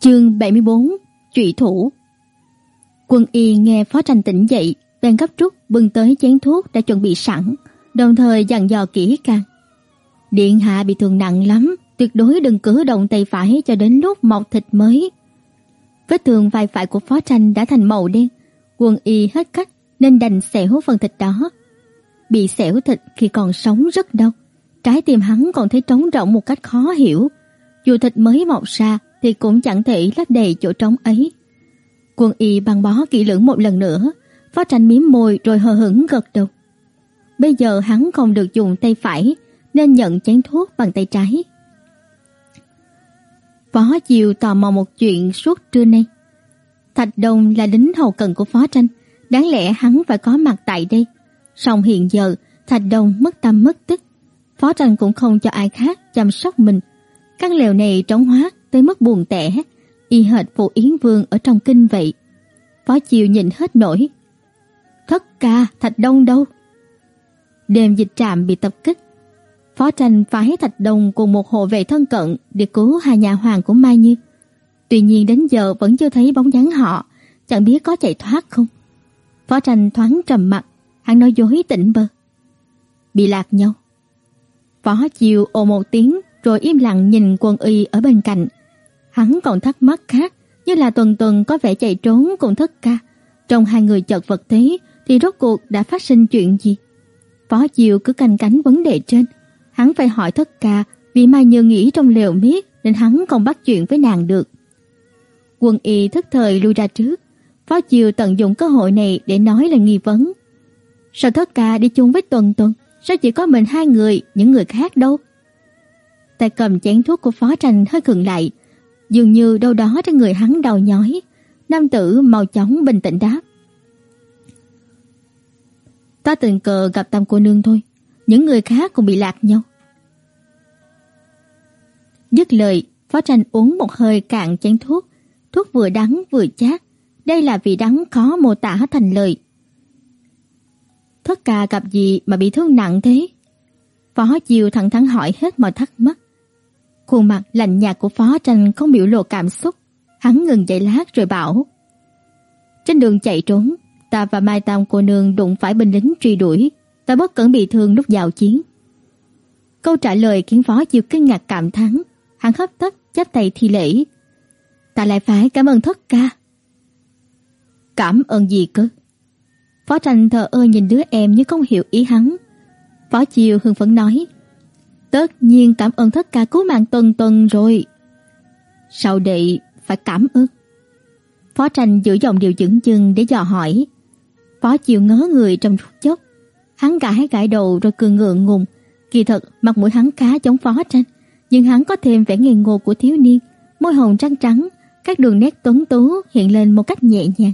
Chương 74: Trụy thủ. Quân y nghe Phó Tranh tỉnh dậy, bèn gấp rút bưng tới chén thuốc đã chuẩn bị sẵn, đồng thời dặn dò kỹ càng. Điện hạ bị thương nặng lắm, tuyệt đối đừng cử động tay phải cho đến lúc mọc thịt mới. Vết thương vai phải của Phó Tranh đã thành màu đen, quân y hết cách nên đành xẻo phần thịt đó. Bị xẻo thịt khi còn sống rất đau, trái tim hắn còn thấy trống rỗng một cách khó hiểu. Dù thịt mới mọc ra thì cũng chẳng thể lấp đầy chỗ trống ấy. Quân y băng bó kỹ lưỡng một lần nữa, Phó Tranh mím môi rồi hờ hững gật đầu. Bây giờ hắn không được dùng tay phải nên nhận chén thuốc bằng tay trái. Phó Diều tò mò một chuyện suốt trưa nay. Thạch Đông là lính hậu cần của Phó Tranh, đáng lẽ hắn phải có mặt tại đây. Song hiện giờ, Thạch Đông mất tâm mất tích. Phó Tranh cũng không cho ai khác chăm sóc mình. Căn lều này trống hóa tới mức buồn tẻ, y hệt phụ Yến Vương ở trong kinh vậy. Phó Chiều nhìn hết nổi. Thất ca, Thạch Đông đâu? Đêm dịch trạm bị tập kích. Phó Tranh phái Thạch Đông cùng một hộ vệ thân cận để cứu hai nhà hoàng của Mai Như. Tuy nhiên đến giờ vẫn chưa thấy bóng dáng họ, chẳng biết có chạy thoát không. Phó Tranh thoáng trầm mặt, hắn nói dối tỉnh bơ. Bị lạc nhau. Phó Chiều ồ một tiếng rồi im lặng nhìn quân y ở bên cạnh. Hắn còn thắc mắc khác, như là tuần tuần có vẻ chạy trốn cùng thất ca. Trong hai người chợt vật thế thì rốt cuộc đã phát sinh chuyện gì? Phó Diệu cứ canh cánh vấn đề trên, hắn phải hỏi thất ca vì Mai Như nghĩ trong lều miết nên hắn không bắt chuyện với nàng được. Quân y thức thời lui ra trước, Phó Diệu tận dụng cơ hội này để nói là nghi vấn. Sao thất ca đi chung với Tuần Tuần, sao chỉ có mình hai người, những người khác đâu? Tay cầm chén thuốc của Phó Tranh hơi khựng lại, dường như đâu đó trên người hắn đau nhói. Nam tử mau chóng bình tĩnh đáp. Ta tình cờ gặp tam cô nương thôi, những người khác cũng bị lạc nhau. Dứt lời, Phó Tranh uống một hơi cạn chén thuốc, thuốc vừa đắng vừa chát, đây là vị đắng khó mô tả thành lời. Thất ca gặp gì mà bị thương nặng thế? Phó chiều thẳng thắn hỏi hết mọi thắc mắc. Khuôn mặt lạnh nhạt của Phó Tranh không biểu lộ cảm xúc, hắn ngừng chạy lát rồi bảo: "Trên đường chạy trốn, ta và Mai Tam cô nương đụng phải binh lính truy đuổi, ta bất cẩn bị thương lúc giao chiến." Câu trả lời khiến Phó Diêu kinh ngạc cảm thán, hắn hấp tấp chắp tay thi lễ. "Ta lại phải cảm ơn thất ca." "Cảm ơn gì cơ?" Phó Tranh thờ ơ nhìn đứa em như không hiểu ý hắn. Phó Chiêu hưng phấn nói: Tất nhiên cảm ơn thất ca cứu mạng tuần tuần rồi. Sau đệ phải cảm ơn. Phó tranh giữ giọng điều chững chừng để dò hỏi. Phó chiều ngớ người trong phút chốc. Hắn gãi gãi đầu rồi cười ngượng ngùng. Kỳ thật mặt mũi hắn khá giống phó tranh. Nhưng hắn có thêm vẻ ngây ngô của thiếu niên. Môi hồng trắng trắng, các đường nét tuấn tú hiện lên một cách nhẹ nhàng.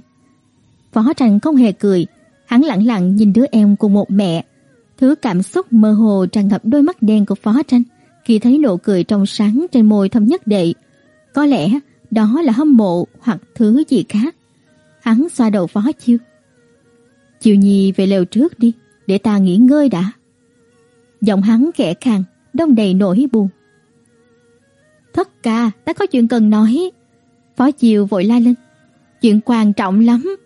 Phó tranh không hề cười. Hắn lặng lặng nhìn đứa em cùng một mẹ Thứ cảm xúc mơ hồ tràn ngập đôi mắt đen của Phó Tranh khi thấy nụ cười trong sáng trên môi thâm nhất đệ. Có lẽ đó là hâm mộ hoặc thứ gì khác. Hắn xoa đầu Phó Chiêu. Chiều Nhi về lều trước đi, để ta nghỉ ngơi đã. Giọng hắn khẽ khàng, đông đầy nỗi buồn. Thất ca, ta có chuyện cần nói. Phó chiêu vội la lên. Chuyện quan trọng lắm.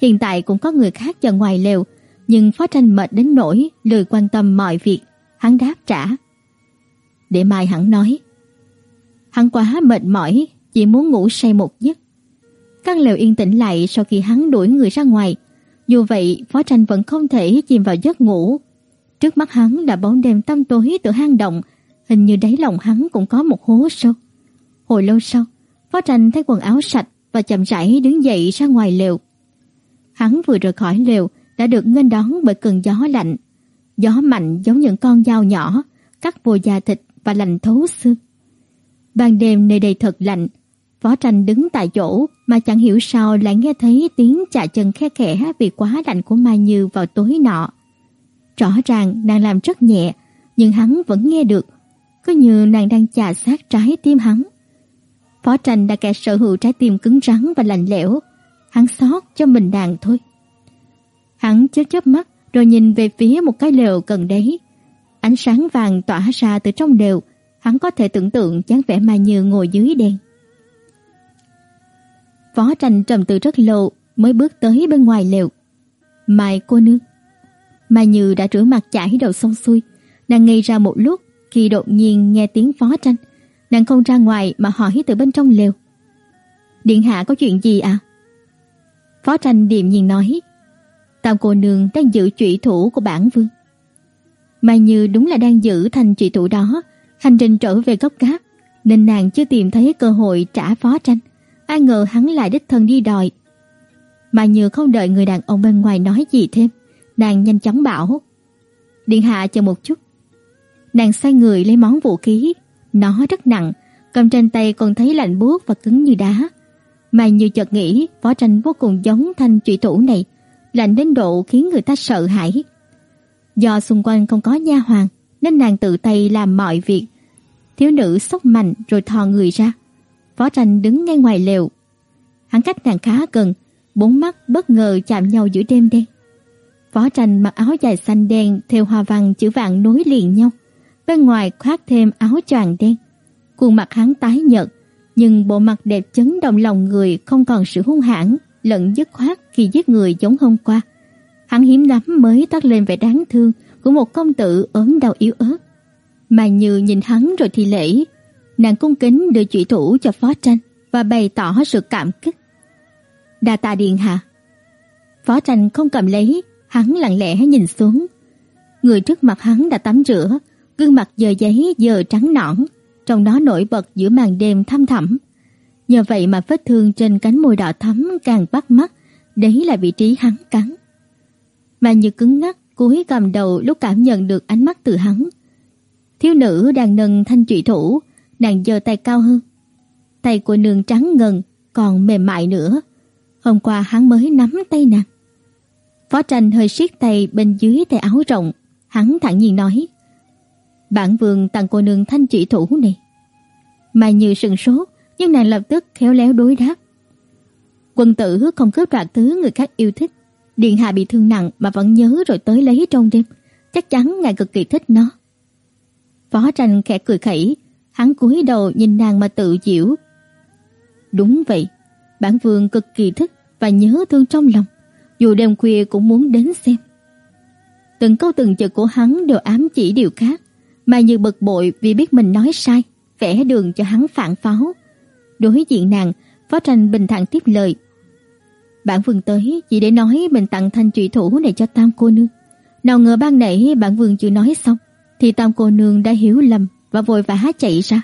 Hiện tại cũng có người khác chờ ngoài lều, nhưng Phó Tranh mệt đến nỗi lười quan tâm mọi việc, hắn đáp trả. Để mai hắn nói. Hắn quá mệt mỏi, chỉ muốn ngủ say một giấc. Căn lều yên tĩnh lại sau khi hắn đuổi người ra ngoài. Dù vậy, Phó Tranh vẫn không thể chìm vào giấc ngủ. Trước mắt hắn là bóng đêm tăm tối từ hang động, hình như đáy lòng hắn cũng có một hố sâu. Hồi lâu sau, Phó Tranh thấy quần áo sạch và chậm rãi đứng dậy ra ngoài lều. Hắn vừa rời khỏi lều đã được nghênh đón bởi cơn gió lạnh. Gió mạnh giống những con dao nhỏ, cắt vô da thịt và lạnh thấu xương. Ban đêm nơi đây thật lạnh, Phó Tranh đứng tại chỗ mà chẳng hiểu sao lại nghe thấy tiếng chà chân khe khẽ vì quá lạnh của Mai Như vào tối nọ. Rõ ràng nàng làm rất nhẹ, nhưng hắn vẫn nghe được, cứ như nàng đang chà sát trái tim hắn. Phó Tranh đã kẻ sở hữu trái tim cứng rắn và lạnh lẽo, hắn xót cho mình nàng thôi. Hắn chớp chớp mắt rồi nhìn về phía một cái lều gần đấy. Ánh sáng vàng tỏa ra từ trong lều, hắn có thể tưởng tượng dáng vẻ Mai Như ngồi dưới đèn. Phó Tranh trầm tư rất lâu mới bước tới bên ngoài lều. "Mai cô nương." Mai Như đã rửa mặt chải đầu xong xuôi, nàng ngây ra một lúc khi đột nhiên nghe tiếng Phó Tranh. Nàng không ra ngoài mà hỏi từ bên trong lều. "Điện hạ có chuyện gì à?" Phó Tranh điềm nhiên nói, "Tam cô nương đang giữ trụy thủ của bản vương." Mai Như đúng là đang giữ thành trụy thủ đó, hành trình trở về gốc cát, nên nàng chưa tìm thấy cơ hội trả Phó Tranh. Ai ngờ hắn lại đích thân đi đòi. Mai Như không đợi người đàn ông bên ngoài nói gì thêm, nàng nhanh chóng bảo: "Điện hạ chờ một chút." Nàng xoay người lấy món vũ khí, nó rất nặng, cầm trên tay còn thấy lạnh buốt và cứng như đá. Mai Như chợt nghĩ, phó tranh vô cùng giống thanh trụy thủ này, lạnh đến độ khiến người ta sợ hãi. Do xung quanh không có nha hoàn, nên nàng tự tay làm mọi việc. Thiếu nữ sốc mạnh rồi thò người ra. Phó Tranh đứng ngay ngoài lều. Hắn cách nàng khá gần, bốn mắt bất ngờ chạm nhau giữa đêm đen. Phó Tranh mặc áo dài xanh đen theo hoa văn chữ vạn nối liền nhau, bên ngoài khoác thêm áo choàng đen. Khuôn mặt hắn tái nhợt, nhưng bộ mặt đẹp chấn động lòng người không còn sự hung hãn lẫn dứt khoát khi giết người giống hôm qua. Hắn hiếm lắm mới toát lên vẻ đáng thương của một công tử ốm đau yếu ớt. Mà Như nhìn hắn rồi thì lễ, nàng cung kính đưa chỉ thủ cho Phó Tranh và bày tỏ sự cảm kích. Đa tạ điện hạ. Phó Tranh không cầm lấy, hắn lặng lẽ nhìn xuống. Người trước mặt hắn đã tắm rửa, gương mặt giờ giấy giờ trắng nõn, trong đó nổi bật giữa màn đêm thăm thẳm. Nhờ vậy mà vết thương trên cánh môi đỏ thắm càng bắt mắt, đấy là vị trí hắn cắn. Mà như cứng ngắc, cúi cầm đầu lúc cảm nhận được ánh mắt từ hắn. Thiếu nữ đang nâng thanh trụy thủ, nàng giơ tay cao hơn. Tay của nương trắng ngần, còn mềm mại nữa. Hôm qua hắn mới nắm tay nàng. Phó tranh hơi siết tay bên dưới tay áo rộng, hắn thẳng nhiên nói: "Bản vương tặng cô nương thanh trụy thủ này." Mai Như sừng sốt, nhưng nàng lập tức khéo léo đối đáp. Quân tử không cướp đoạt thứ người khác yêu thích, điện hạ bị thương nặng mà vẫn nhớ rồi tới lấy trong đêm, chắc chắn ngài cực kỳ thích nó. Phó Tranh khẽ cười khẩy, hắn cúi đầu nhìn nàng mà tự giễu. Đúng vậy, bản vương cực kỳ thích và nhớ thương trong lòng, dù đêm khuya cũng muốn đến xem. Từng câu từng chữ của hắn đều ám chỉ điều khác, mà như bực bội vì biết mình nói sai, vẽ đường cho hắn phản pháo. Đối diện nàng, Phó Tranh bình thản tiếp lời. Bản vương tới chỉ để nói mình tặng thanh trụy thủ này cho Tam cô nương. Nào ngờ ban nãy bản vương chưa nói xong, thì Tam cô nương đã hiểu lầm và vội vã chạy ra.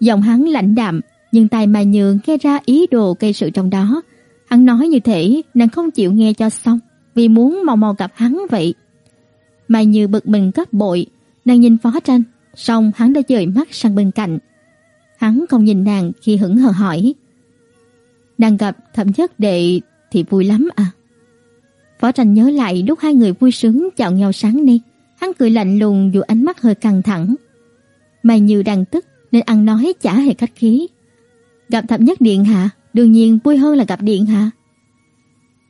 Giọng hắn lạnh đạm, nhưng tai Mai Nhường nghe ra ý đồ gây sự trong đó. Hắn nói như thể nàng không chịu nghe cho xong, vì muốn mau mau gặp hắn vậy. Mai Như bực mình gấp bội, nàng nhìn Phó Tranh, xong hắn đã dời mắt sang bên cạnh. Hắn không nhìn nàng khi hững hờ hỏi: "Nàng gặp Thẩm Nhất đệ thì vui lắm à?" Phó Tranh nhớ lại lúc hai người vui sướng chào nhau sáng nay, hắn cười lạnh lùng dù ánh mắt hơi căng thẳng. Mày Như đang tức nên ăn nói chả hề khách khí. Gặp Thẩm Nhất điện hạ, đương nhiên vui hơn là gặp điện hạ.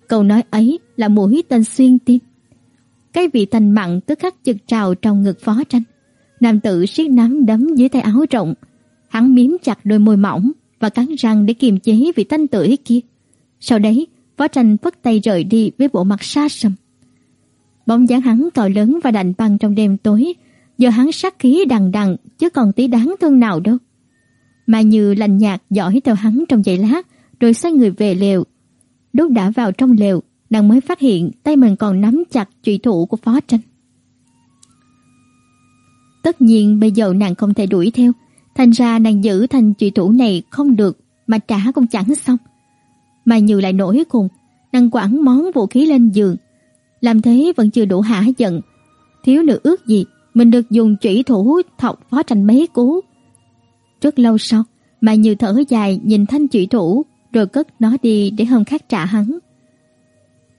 Câu nói ấy là mũi tên xuyên tim. Cái vị thành mặn tức khắc chực trào trong ngực Phó Tranh. Nam tử siết nắm đấm dưới tay áo rộng, hắn miếm chặt đôi môi mỏng và cắn răng để kiềm chế vị tanh tưởi kia. Sau đấy, Phó Tranh phất tay rời đi với bộ mặt xa sầm. Bóng dáng hắn cao lớn và đạnh băng trong đêm tối, giờ hắn sát khí đằng đằng chứ còn tí đáng thương nào đâu. Mà như lành nhạt dõi theo hắn trong giây lát, rồi xoay người về lều. đốt đã vào trong lều, nàng mới phát hiện tay mình còn nắm chặt trụy thủ của Phó Tranh. Tất nhiên bây giờ nàng không thể đuổi theo, thành ra nàng giữ thành trụy thủ này không được mà trả cũng chẳng xong. Mà Như lại nổi cùng, nàng quẳng món vũ khí lên giường, làm thế vẫn chưa đủ hả giận. Thiếu nữ ước gì mình được dùng chủy thủ thọc phó tranh mấy cú. Rất lâu sau, mà Như thở dài nhìn thanh chủy thủ rồi cất nó đi để hôm khác trả hắn.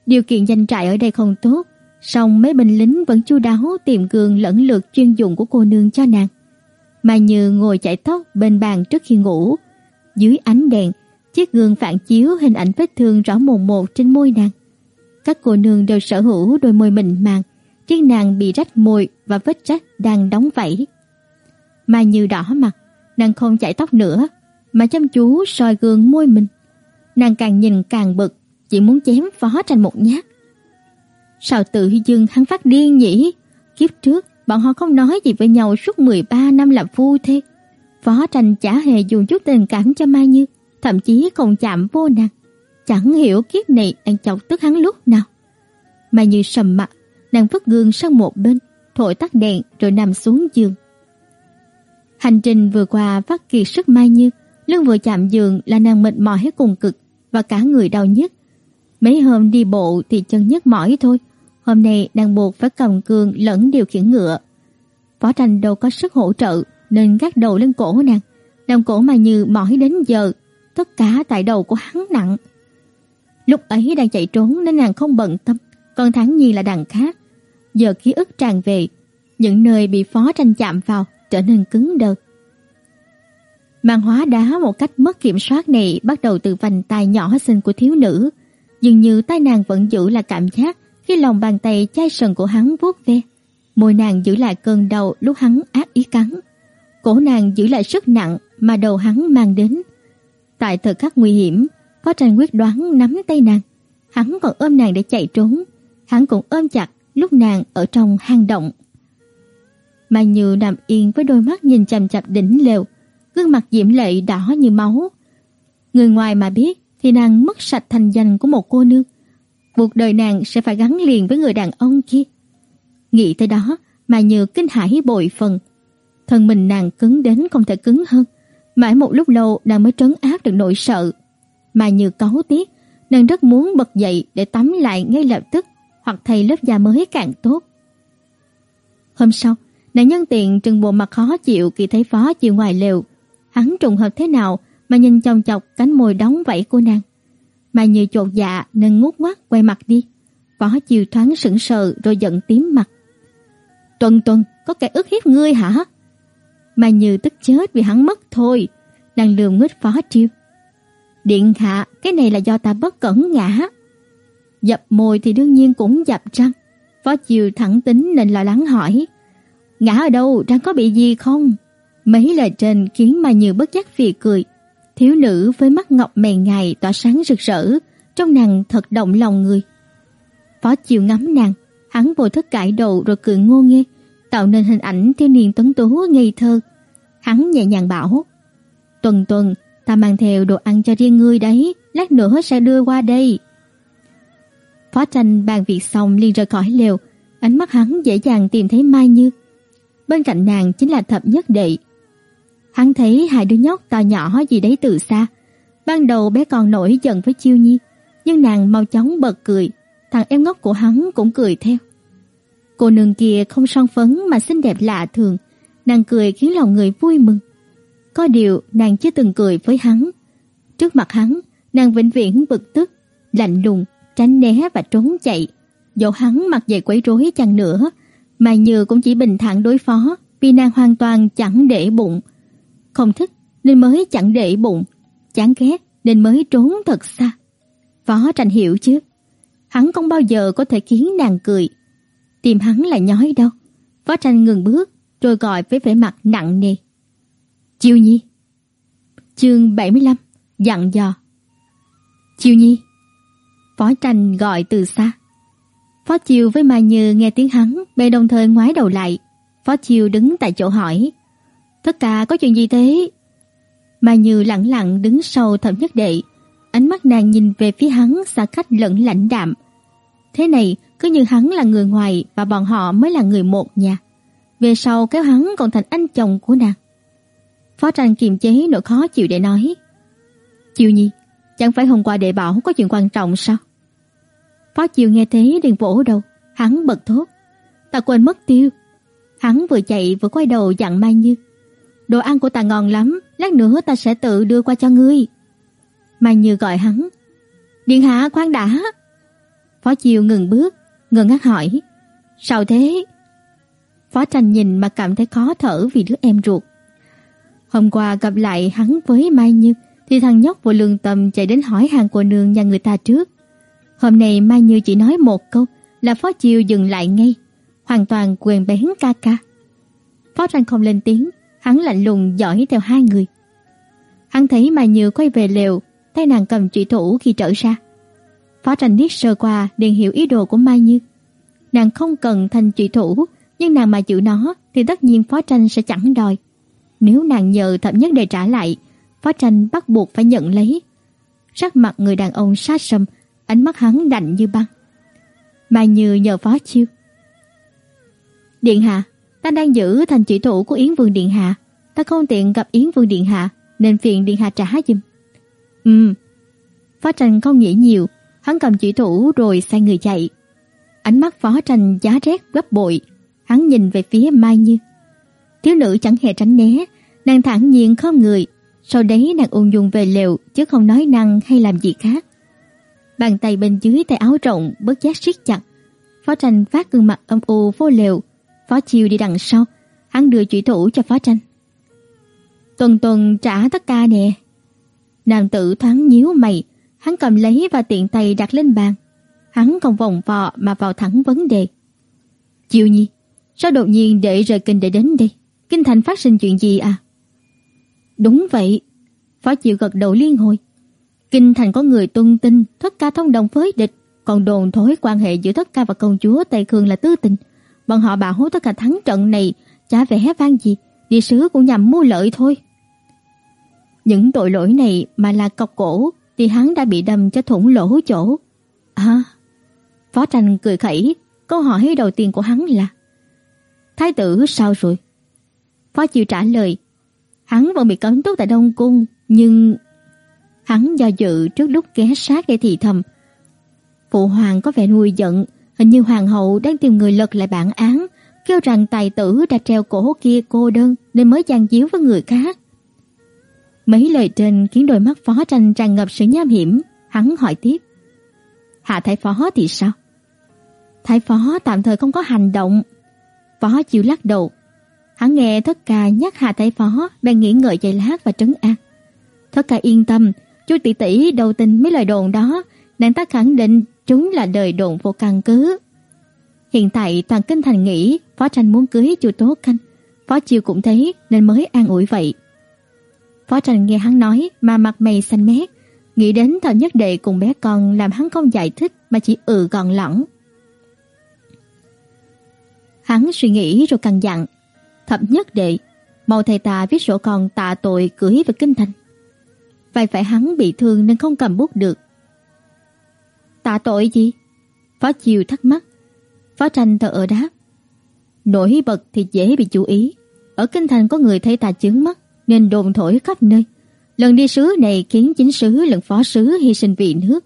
Điều kiện danh trại ở đây không tốt, song mấy binh lính vẫn chu đáo tìm gương lẫn lượt chuyên dụng của cô nương cho nàng. Mà Như ngồi chải tóc bên bàn trước khi ngủ, dưới ánh đèn, chiếc gương phản chiếu hình ảnh vết thương rõ mồn một trên môi nàng. Các cô nương đều sở hữu đôi môi mịn màng, riêng nàng bị rách môi và vết rách đang đóng vảy. Mà Như đỏ mặt, nàng không chải tóc nữa, mà chăm chú soi gương môi mình. nàng càng nhìn càng bực, chỉ muốn chém Phó Tranh một nhát. Sao tự dưng hắn phát điên nhỉ? Kiếp trước bọn họ không nói gì với nhau suốt 13 năm làm phu thê. Phó Tranh chả hề dùng chút tình cảm cho Mai Như, thậm chí không chạm vô nàng. Chẳng hiểu kiếp này anh chọc tức hắn lúc nào. Mai Như sầm mặt, nàng vứt gương sang một bên, thổi tắt đèn rồi nằm xuống giường. Hành trình vừa qua phát kiệt sức Mai Như, lưng vừa chạm giường là nàng mệt mỏi hết cùng cực và cả người đau nhức. Mấy hôm đi bộ thì chân nhức mỏi thôi, hôm nay nàng buộc phải cầm cương lẫn điều khiển ngựa. Phó thành đâu có sức hỗ trợ nên gác đầu lên cổ nàng, làm cổ mà Như mỏi đến giờ, tất cả tại đầu của hắn nặng. Lúc ấy đang chạy trốn nên nàng không bận tâm, còn thắng nhiên là đằng khác. Giờ ký ức tràn về, những nơi bị phó tranh chạm vào trở nên cứng đờ. Màn hóa đá một cách mất kiểm soát này bắt đầu từ vành tay nhỏ xinh của thiếu nữ, dường như tay nàng vẫn giữ là cảm giác khi lòng bàn tay chai sần của hắn vuốt ve. Môi nàng giữ lại cơn đau lúc hắn ác ý cắn. Cổ nàng giữ lại sức nặng mà đầu hắn mang đến. Tại thời khắc nguy hiểm, Phó Tranh quyết đoán nắm tay nàng, hắn còn ôm nàng để chạy trốn, hắn cũng ôm chặt lúc nàng ở trong hang động. mà Như nằm yên với đôi mắt nhìn chằm chằm đỉnh lều, gương mặt diễm lệ đỏ như máu. Người ngoài mà biết thì nàng mất sạch thành danh của một cô nương. Một đời nàng sẽ phải gắn liền với người đàn ông kia. Nghĩ tới đó, mà Như kinh hãi bội phần. Thân mình nàng cứng đến không thể cứng hơn. Mãi một lúc lâu nàng mới trấn áp được nỗi sợ. mà Như cáu tiếc, nàng rất muốn bật dậy để tắm lại ngay lập tức hoặc thay lớp da mới càng tốt. Hôm sau, nàng nhân tiện trừng bộ mặt khó chịu khi thấy phó chiều ngoài lều. Hắn trùng hợp thế nào mà nhìn chòng chọc cánh môi đóng vẫy của nàng. Mà như chột dạ nên ngút ngoắt quay mặt đi. Phó chiều thoáng sững sờ rồi giận tím mặt. Tuần tuần, có kẻ ức hiếp ngươi hả? Mà như tức chết vì hắn mất thôi. Nàng lườm nguyết phó chiêu. Điện hạ, cái này là do ta bất cẩn ngã. Dập môi thì đương nhiên cũng dập răng. Phó chiều thẳng tính nên lo lắng hỏi. Ngã ở đâu, răng có bị gì không? Mấy lời trên khiến mà Như bất giác phì cười. Thiếu nữ với mắt ngọc mày ngài tỏa sáng rực rỡ, trong nàng thật động lòng người. Phó chiều ngắm nàng, hắn vô thức cãi đầu rồi cười ngô nghê, tạo nên hình ảnh thiếu niên tuấn tú ngây thơ. Hắn nhẹ nhàng bảo, Tuần tuần, ta mang theo đồ ăn cho riêng ngươi đấy, lát nữa sẽ đưa qua đây. Phó tranh bàn việc xong liền rời khỏi lều, ánh mắt hắn dễ dàng tìm thấy Mai Như. Bên cạnh nàng chính là thập nhất đệ. Hắn thấy hai đứa nhóc to nhỏ gì đấy từ xa. Ban đầu bé còn nổi giận với Chiêu Nhi, nhưng nàng mau chóng bật cười, thằng em ngốc của hắn cũng cười theo. Cô nương kia không son phấn mà xinh đẹp lạ thường, nàng cười khiến lòng người vui mừng. Có điều nàng chưa từng cười với hắn. Trước mặt hắn, nàng vĩnh viễn bực tức, lạnh lùng, tránh né và trốn chạy. Dẫu hắn mặc dày quấy rối chăng nữa, mà Như cũng chỉ bình thản đối phó vì nàng hoàn toàn chẳng để bụng. Không thích nên mới chẳng để bụng, chán ghét nên mới trốn thật xa. Phó Tranh hiểu chứ, hắn không bao giờ có thể khiến nàng cười. Tìm hắn là nhói đâu. Phó Tranh ngừng bước rồi gọi với vẻ mặt nặng nề. Chiêu Nhi. Chương 75, dặn dò. Chiêu Nhi. Phó Tranh gọi từ xa. Phó Chiêu với Mai Như nghe tiếng hắn, bèn đồng thời ngoái đầu lại. Phó Chiêu đứng tại chỗ hỏi: "Tất cả có chuyện gì thế?" Mai Như lặng lặng đứng sau Thẩm Nhất Đệ, ánh mắt nàng nhìn về phía hắn xa cách lẫn lãnh đạm. Thế này, cứ như hắn là người ngoài và bọn họ mới là người một nhà. Về sau kéo hắn còn thành anh chồng của nàng. Phó Tranh kiềm chế nỗi khó chịu để nói: "Chiêu Nhi, chẳng phải hôm qua đệ bảo có chuyện quan trọng sao?" Phó Chiêu nghe thế liền vỗ đầu, hắn bật thốt: "Ta quên mất tiêu." Hắn vừa chạy vừa quay đầu dặn Mai Như: "Đồ ăn của ta ngon lắm, lát nữa ta sẽ tự đưa qua cho ngươi." Mai Như gọi hắn: "Điện hạ khoan đã." Phó Chiêu ngừng bước, ngừng ngác hỏi: "Sao thế?" Phó Tranh nhìn mà cảm thấy khó thở vì đứa em ruột. Hôm qua gặp lại hắn với Mai Như thì thằng nhóc vô lương tâm chạy đến hỏi hàng của nương nhà người ta trước. Hôm nay Mai Như chỉ nói một câu là Phó Chiêu dừng lại ngay, hoàn toàn quyền bén ca ca. Phó Tranh không lên tiếng, hắn lạnh lùng dõi theo hai người. Hắn thấy Mai Như quay về lều, tay nàng cầm chủy thủ khi trở ra. Phó Tranh biết sơ qua liền hiểu ý đồ của Mai Như. Nàng không cần thành chủy thủ, nhưng nàng mà giữ nó thì tất nhiên Phó Tranh sẽ chẳng đòi. Nếu nàng nhờ thập nhất để trả lại, Phó Tranh bắt buộc phải nhận lấy. Sắc mặt người đàn ông sát sầm, ánh mắt hắn lạnh như băng. Mai Như nhờ Phó Chiêu. Điện hạ, ta đang giữ thành chỉ thủ của Yến Vương điện hạ, ta không tiện gặp Yến Vương điện hạ, nên phiền điện hạ trả giùm. Ừm. Phó Tranh không nghĩ nhiều, hắn cầm chỉ thủ rồi xoay người chạy. Ánh mắt Phó Tranh giá rét gấp bội, hắn nhìn về phía Mai Như. Thiếu nữ chẳng hề tránh né, nàng thản nhiên không người, sau đấy nàng ung dung về lều chứ không nói năng hay làm gì khác. Bàn tay bên dưới tay áo rộng bớt giác siết chặt. Phó Tranh phát gương mặt âm u vô lều, Phó Chiêu đi đằng sau, hắn đưa chủy thủ cho Phó Tranh. Tuần tuần trả tất cả nè. Nam tử thoáng nhíu mày, hắn cầm lấy và tiện tay đặt lên bàn. Hắn không vòng vò mà vào thẳng vấn đề. Chiêu nhi, sao đột nhiên để rời kinh để đến đây? Kinh thành phát sinh chuyện gì à? Đúng vậy. Phó Chiêu gật đầu liên hồi. Kinh thành có người tung tin thất ca thông đồng với địch, còn đồn thối quan hệ giữa thất ca và công chúa Tây Khương là tư tình. Bọn họ bảo tất cả thắng trận này chả vẻ vang gì, địa sứ cũng nhằm mua lợi thôi. Những tội lỗi này mà là cọc cổ thì hắn đã bị đâm cho thủng lỗ chỗ. À, Phó Tranh cười khẩy, câu hỏi đầu tiên của hắn là Thái tử sao rồi? Phó Chiêu trả lời, hắn vẫn bị cấm túc tại Đông Cung, nhưng... Hắn do dự trước lúc ghé sát để thì thầm. Phụ hoàng có vẻ nuôi giận, hình như hoàng hậu đang tìm người lật lại bản án, kêu rằng tài tử đã treo cổ kia cô đơn nên mới gian díu với người khác. Mấy lời trên khiến đôi mắt phó tranh tràn ngập sự nham hiểm, hắn hỏi tiếp. Hạ thái phó thì sao? Thái phó tạm thời không có hành động. Phó chịu lắc đầu. Hắn nghe thất ca nhắc Hạ thái phó đang nghĩ ngợi giây lát và trấn an. Thất ca yên tâm, chú tỷ tỷ đầu tình mấy lời đồn đó, nàng ta khẳng định chúng là đời đồn vô căn cứ. Hiện tại toàn kinh thành nghĩ Phó Tranh muốn cưới chu Tố khanh Phó Chiêu cũng thấy nên mới an ủi vậy. Phó Tranh nghe hắn nói mà mặt mày xanh mét, nghĩ đến thợ nhất đệ cùng bé con làm hắn không giải thích mà chỉ ừ gọn lỏng. Hắn suy nghĩ rồi căn dặn, thập nhất đệ, mau thầy ta viết sổ con tạ tội cưới về kinh thành. Vậy phải hắn bị thương nên không cầm bút được. Tạ tội gì? Phó Chiều thắc mắc. Phó Tranh thở ở đáp. Nổi bật thì dễ bị chú ý. Ở kinh thành có người thấy ta chướng mắt nên đồn thổi khắp nơi. Lần đi sứ này khiến chính sứ lẫn phó sứ hy sinh vì nước.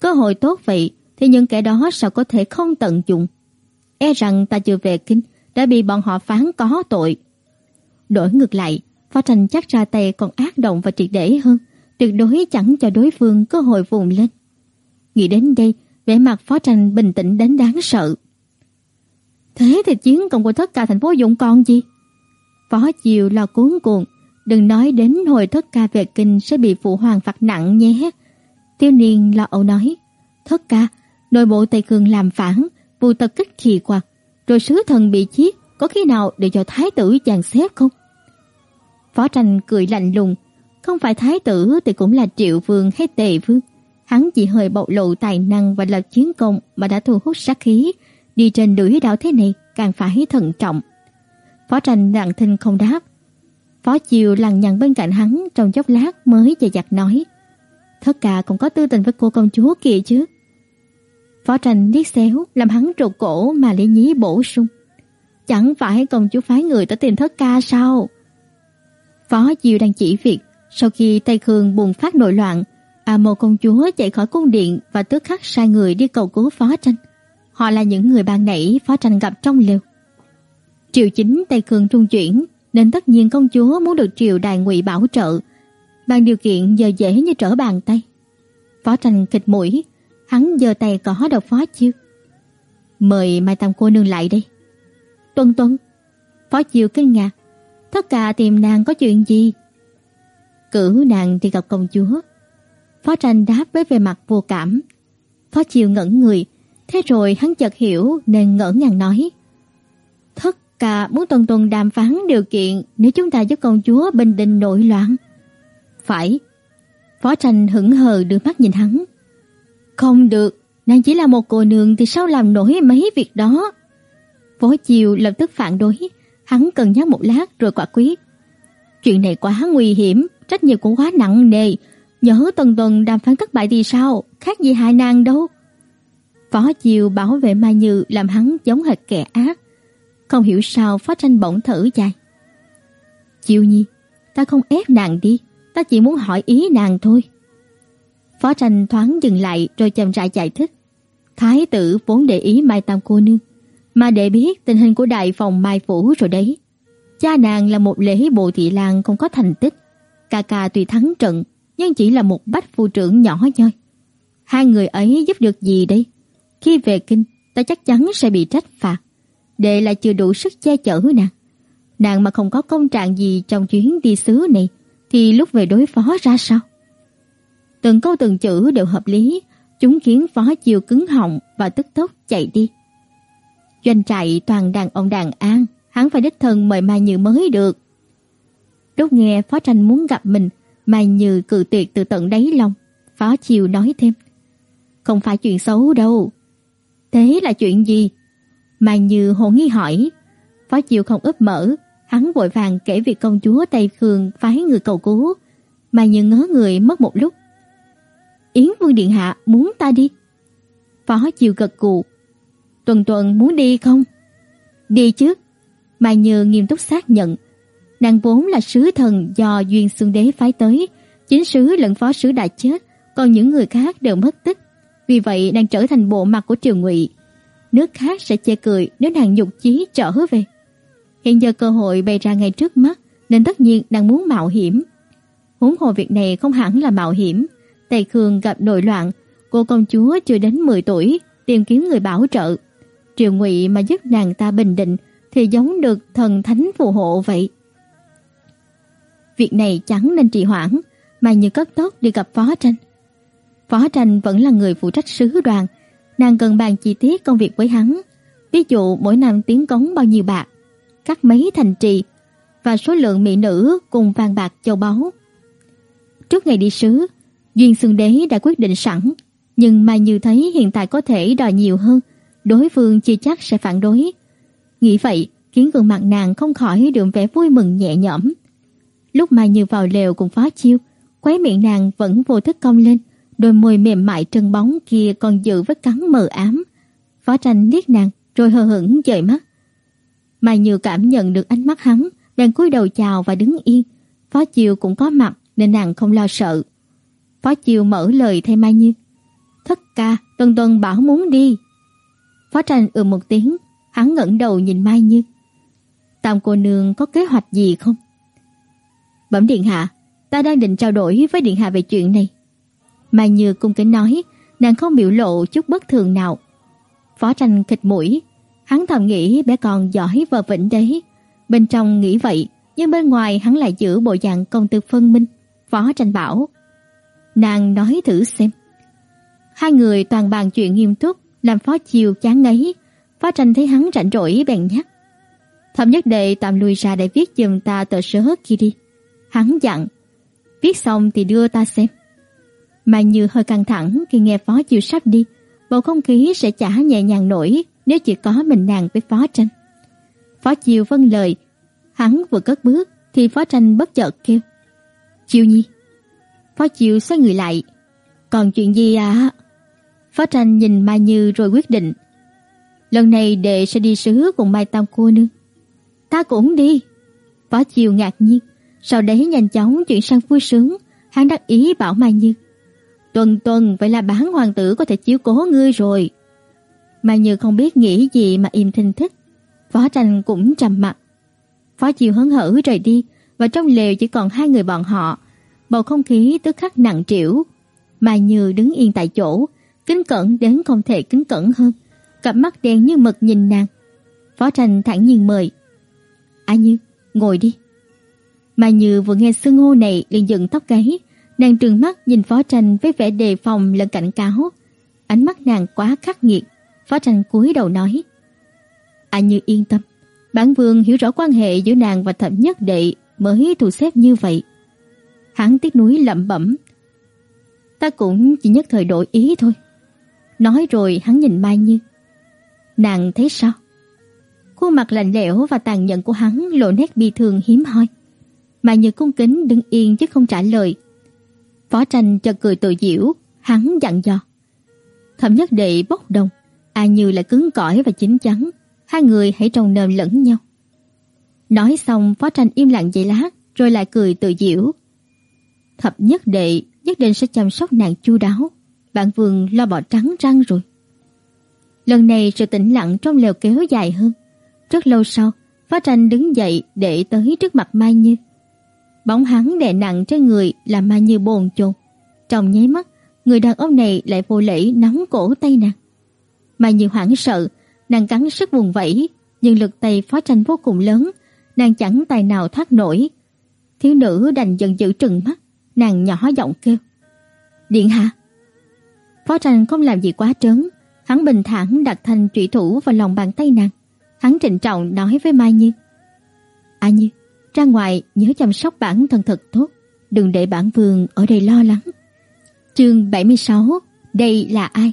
Cơ hội tốt vậy thì những kẻ đó sao có thể không tận dụng. E rằng ta chưa về kinh đã bị bọn họ phán có tội. Đổi ngược lại, Phó Tranh chắc ra tay còn ác động và triệt để hơn, tuyệt đối chẳng cho đối phương cơ hội vùng lên. Nghĩ đến đây, vẻ mặt Phó Tranh bình tĩnh đến đáng sợ. Thế thì chiến công của tất cả thành phố dụng còn gì? Phó Chiều lo cuốn cuồng, đừng nói đến hồi thất ca về kinh sẽ bị phụ hoàng phạt nặng nhé. Tiêu niên lo âu nói, thất ca, nội bộ Tây Cường làm phản, vụ tập kích kỳ quặc, rồi sứ thần bị giết, có khi nào để cho thái tử chàng xếp không? Phó tranh cười lạnh lùng, không phải thái tử thì cũng là triệu vương hay tề vương. Hắn chỉ hơi bộc lộ tài năng và lập chiến công mà đã thu hút sát khí, đi trên đuổi đạo thế này càng phải thận trọng. Phó tranh lặng thinh không đáp, Phó Chiều lằng nhằng bên cạnh hắn trong chốc lát mới dè dặt nói. thất cả cũng có tư tình với cô công chúa kia chứ. Phó tranh liếc xéo làm hắn rụt cổ mà lý nhí bổ sung. Chẳng phải công chúa phái người tới tìm thất ca sao? Phó Chiều đang chỉ việc sau khi Tây Khương bùng phát nội loạn, A Mộ công chúa chạy khỏi cung điện và tức khắc sai người đi cầu cứu Phó Tranh. Họ là những người ban nãy Phó Tranh gặp trong lều. Triều chính Tây cường trung chuyển, nên tất nhiên công chúa muốn được triều đại ngụy bảo trợ. Bằng điều kiện giờ dễ như trở bàn tay. Phó tranh kịch mũi, hắn giơ tay có độc phó chiêu. Mời Mai Tam cô nương lại đây. Tuân tuân. Phó chiêu kinh ngạc. Tất cả tìm nàng có chuyện gì? Cử nàng đi gặp công chúa. Phó tranh đáp với vẻ mặt vô cảm. Phó Chiều ngẩn người, thế rồi hắn chợt hiểu nên ngỡ ngàng nói Thất cả muốn tuần tuần đàm phán điều kiện nếu chúng ta giúp công chúa bình định nội loạn. Phải. Phó Tranh hững hờ đưa mắt nhìn hắn. Không được, nàng chỉ là một cô nương thì sao làm nổi mấy việc đó. Phó Chiều lập tức phản đối, hắn cân nhắc một lát rồi quả quyết. Chuyện này quá nguy hiểm, trách nhiệm cũng quá nặng nề, nhớ tuần tuần đàm phán thất bại thì sao, khác gì hai nàng đâu. Phó Chiều bảo vệ Mai Như làm hắn giống hệt kẻ ác. Không hiểu sao Phó Tranh bỗng thở dài. Chiều Nhi, ta không ép nàng đi, ta chỉ muốn hỏi ý nàng thôi. Phó Tranh thoáng dừng lại rồi chậm rãi giải thích. Thái tử vốn để ý Mai Tam cô nương, mà để biết tình hình của đại phòng Mai phủ rồi đấy. Cha nàng là một lễ bộ thị lang không có thành tích, ca ca tuy thắng trận nhưng chỉ là một bách phu trưởng nhỏ nhoi. Hai người ấy giúp được gì đây? Khi về kinh, ta chắc chắn sẽ bị trách phạt. Đệ là chưa đủ sức che chở nàng. Nàng mà không có công trạng gì trong chuyến đi xứ này, thì lúc về đối phó ra sao? Từng câu từng chữ đều hợp lý, chúng khiến phó chiều cứng họng và tức tốc chạy đi. Doanh trại toàn đàn ông đàn an, hắn phải đích thân mời Mai Như mới được. Lúc nghe phó tranh muốn gặp mình, Mai Như cự tuyệt từ tận đáy lòng. Phó chiều nói thêm, không phải chuyện xấu đâu. Thế là chuyện gì? Mai Như hồ nghi hỏi. Phó chiều không ướp mở, hắn vội vàng kể việc công chúa Tây Khương phái người cầu cứu. Mai Như ngớ người mất một lúc. Yến Vương Điện Hạ muốn ta đi. Phó chiều gật gù. Tuần tuần muốn đi không? Đi chứ. Mai Như nghiêm túc xác nhận. Nàng vốn là sứ thần do Duyên Xương Đế phái tới. Chính sứ lẫn phó sứ đã chết, còn những người khác đều mất tích. Vì vậy nàng trở thành bộ mặt của triều ngụy. Nước khác sẽ chê cười nếu nàng nhục chí trở về. Hiện giờ cơ hội bày ra ngay trước mắt, nên tất nhiên nàng muốn mạo hiểm. Huống hồ việc này không hẳn là mạo hiểm. Tây Khương gặp nội loạn, cô công chúa chưa đến 10 tuổi, tìm kiếm người bảo trợ. Triều Ngụy mà giúp nàng ta bình định thì giống được thần thánh phù hộ vậy. Việc này chẳng nên trì hoãn, mà như cất tốc đi gặp Phó Tranh. Phó Tranh vẫn là người phụ trách sứ đoàn, nàng cần bàn chi tiết công việc với hắn. Ví dụ mỗi năm tiến cống bao nhiêu bạc, cắt mấy thành trì và số lượng mỹ nữ cùng vàng bạc châu báu. Trước ngày đi sứ, Duyên Xương Đế đã quyết định sẵn, nhưng Mai Như thấy hiện tại có thể đòi nhiều hơn, đối phương chưa chắc sẽ phản đối. Nghĩ vậy, khiến gương mặt nàng không khỏi đượm vẻ vui mừng nhẹ nhõm. Lúc Mai Như vào lều cùng Phó Chiêu, khóe miệng nàng vẫn vô thức cong lên, đôi môi mềm mại trân bóng kia còn giữ vết cắn mờ ám. Phó Tranh liếc nàng, rồi hờ hững dời mắt. Mai Như cảm nhận được ánh mắt hắn, bèn cúi đầu chào và đứng yên. Phó Chiêu cũng có mặt nên nàng không lo sợ. Phó Chiêu mở lời thay Mai Như. Thất ca, Tuần Tuần bảo muốn đi. Phó Tranh ừ một tiếng, hắn ngẩng đầu nhìn Mai Như. Tam cô nương có kế hoạch gì không? Bẩm điện hạ, ta đang định trao đổi với điện hạ về chuyện này. Mai Như cung kính nói, nàng không biểu lộ chút bất thường nào. Phó Tranh khịt mũi, hắn thầm nghĩ bé con giỏi vờ vĩnh đấy. Bên trong nghĩ vậy, nhưng bên ngoài hắn lại giữ bộ dạng công tử phân minh. Phó Tranh bảo, nàng nói thử xem. Hai người toàn bàn chuyện nghiêm túc, làm Phó Chiều chán ngấy. Phó Tranh thấy hắn rảnh rỗi bèn nhắc. Thẩm nhất đệ tạm lui ra để viết giùm ta tờ sớ kia đi. Hắn dặn, viết xong thì đưa ta xem. Mà như hơi căng thẳng khi nghe Phó Chiều sắp đi, bầu không khí sẽ chả nhẹ nhàng nổi nếu chỉ có mình nàng với Phó Tranh. Phó Chiều vâng lời, hắn vừa cất bước thì Phó Tranh bất chợt kêu. Chiều Nhi. Phó Chiều xoay người lại. Còn chuyện gì à? Phó Tranh nhìn Mai Như rồi quyết định. Lần này đệ sẽ đi sứ cùng Mai Tam cô nương. Ta cũng đi. Phó Chiều ngạc nhiên, sau đấy nhanh chóng chuyển sang vui sướng, hắn đắc ý bảo Mai Như. Tuần tuần vậy là bán hoàng tử có thể chiếu cố ngươi rồi. Mai Như không biết nghĩ gì mà im thinh thích. Phó Tranh cũng trầm mặt. Phó Chiều hớn hở rời đi và trong lều chỉ còn hai người bọn họ. Bầu không khí tức khắc nặng trĩu. Mai Như đứng yên tại chỗ, kính cẩn đến không thể kính cẩn hơn. Cặp mắt đen như mực nhìn nàng. Phó Tranh thản nhiên mời. A Như, ngồi đi. Mai Như vừa nghe xưng hô này liền dựng tóc gáy, nàng trừng mắt nhìn Phó Tranh với vẻ đề phòng lẫn cảnh cáo. Ánh mắt nàng quá khắc nghiệt, Phó Tranh cúi đầu nói: "A Như yên tâm, bản vương hiểu rõ quan hệ giữa nàng và Thẩm Nhất Đệ mới thu xếp như vậy." Hắn tiếc nuối lẩm bẩm, ta cũng chỉ nhất thời đổi ý thôi. Nói rồi hắn nhìn Mai Như. Nàng thấy sao? Khuôn mặt lạnh lẽo và tàn nhẫn của hắn lộ nét bi thương hiếm hoi mà Nhược cung kính đứng yên chứ không trả lời. Phó tranh chợt cười tự giễu, hắn dặn dò. Thẩm nhất đệ bốc đồng, A Như lại cứng cỏi và chín chắn, hai người hãy trồng nơm lẫn nhau. Nói xong phó tranh im lặng giây lát, rồi lại cười tự giễu. Thập nhất đệ nhất định sẽ chăm sóc nàng chu đáo, bạn vương lo bỏ trắng răng rồi. Lần này sự tĩnh lặng trong lều kéo dài hơn. Rất lâu sau, phó tranh đứng dậy để tới trước mặt Mai Như. Bóng hắn đè nặng trên người làm Mai Như bồn chồn. Trong nháy mắt, người đàn ông này lại vô lễ nắm cổ tay nàng. Mai Như hoảng sợ, nàng cắn sức vùng vẫy, nhưng lực tay phó tranh vô cùng lớn, nàng chẳng tài nào thoát nổi. Thiếu nữ đành dần giữ trừng mắt, nàng nhỏ giọng kêu. Điện hạ. Phó tranh không làm gì quá trớn, hắn bình thản đặt thanh trụy thủ vào lòng bàn tay nàng. Hắn trịnh trọng nói với Mai Như. A Như, ra ngoài nhớ chăm sóc bản thân thật tốt, đừng để bản vương ở đây lo lắng. Chương 76, đây là ai?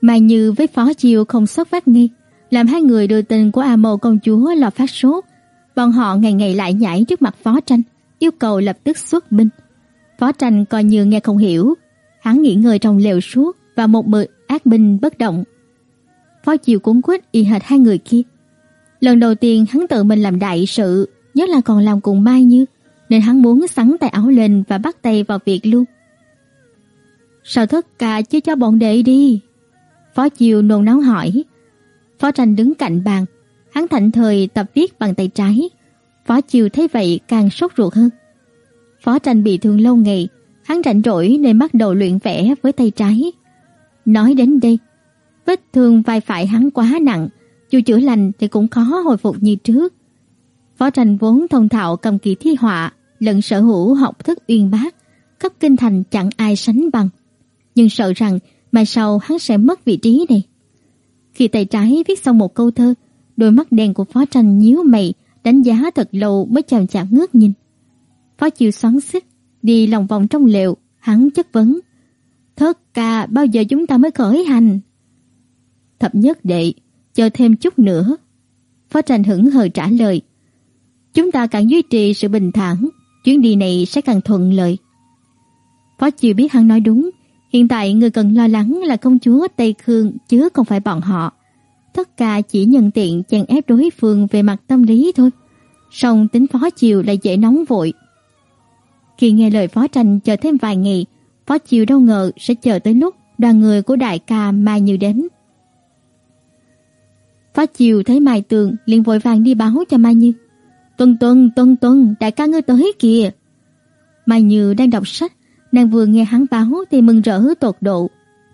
Mai Như với Phó Chiêu không xuất phát nghi, làm hai người đưa tin của A Mộ công chúa lọt phát sốt. Bọn họ ngày ngày lại nhảy trước mặt Phó Tranh, yêu cầu lập tức xuất binh. Phó Tranh coi như nghe không hiểu, hắn nghỉ ngơi trong lều suốt và một mực ác binh bất động. Phó Chiêu cuốn quýt y hệt hai người kia. Lần đầu tiên hắn tự mình làm đại sự, nhất là còn làm cùng Mai Như, nên hắn muốn sắn tay áo lên và bắt tay vào việc luôn. Sao thất ca chứ cho bọn đệ đi? Phó chiều nôn nóng hỏi. Phó Tranh đứng cạnh bàn, hắn thảnh thời tập viết bằng tay trái. Phó chiều thấy vậy càng sốt ruột hơn. Phó Tranh bị thương lâu ngày, hắn rảnh rỗi nên bắt đầu luyện vẽ với tay trái. Nói đến đây, vết thương vai phải hắn quá nặng, dù chữa lành thì cũng khó hồi phục như trước. Phó Tranh vốn thông thạo cầm kỳ thi họa, lẫn sở hữu học thức uyên bác, cấp kinh thành chẳng ai sánh bằng. Nhưng sợ rằng mai sau hắn sẽ mất vị trí này. Khi tay trái viết xong một câu thơ, đôi mắt đen của Phó Tranh nhíu mày, đánh giá thật lâu mới chậm chạp ngước nhìn. Phó Chiêu xoắn xích, đi lòng vòng trong lều, hắn chất vấn. Thất ca, bao giờ chúng ta mới khởi hành? Thập nhất đệ, chờ thêm chút nữa. Phó Tranh hững hờ trả lời. Chúng ta càng duy trì sự bình thản, chuyến đi này sẽ càng thuận lợi. Phó Chiêu biết hắn nói đúng, hiện tại người cần lo lắng là công chúa Tây Khương chứ không phải bọn họ. Tất cả chỉ nhận tiện chèn ép đối phương về mặt tâm lý thôi. Song tính Phó Chiêu lại dễ nóng vội. Khi nghe lời Phó Tranh chờ thêm vài ngày, Phó Chiêu đâu ngờ sẽ chờ tới lúc đoàn người của đại ca Mai Như đến. Phó Chiêu thấy Mai Tường liền vội vàng đi báo cho Mai Như. Tuân tuân, tuân tuân, đại ca ngươi tới kìa. Mai Như đang đọc sách, nàng vừa nghe hắn báo thì mừng rỡ tột độ.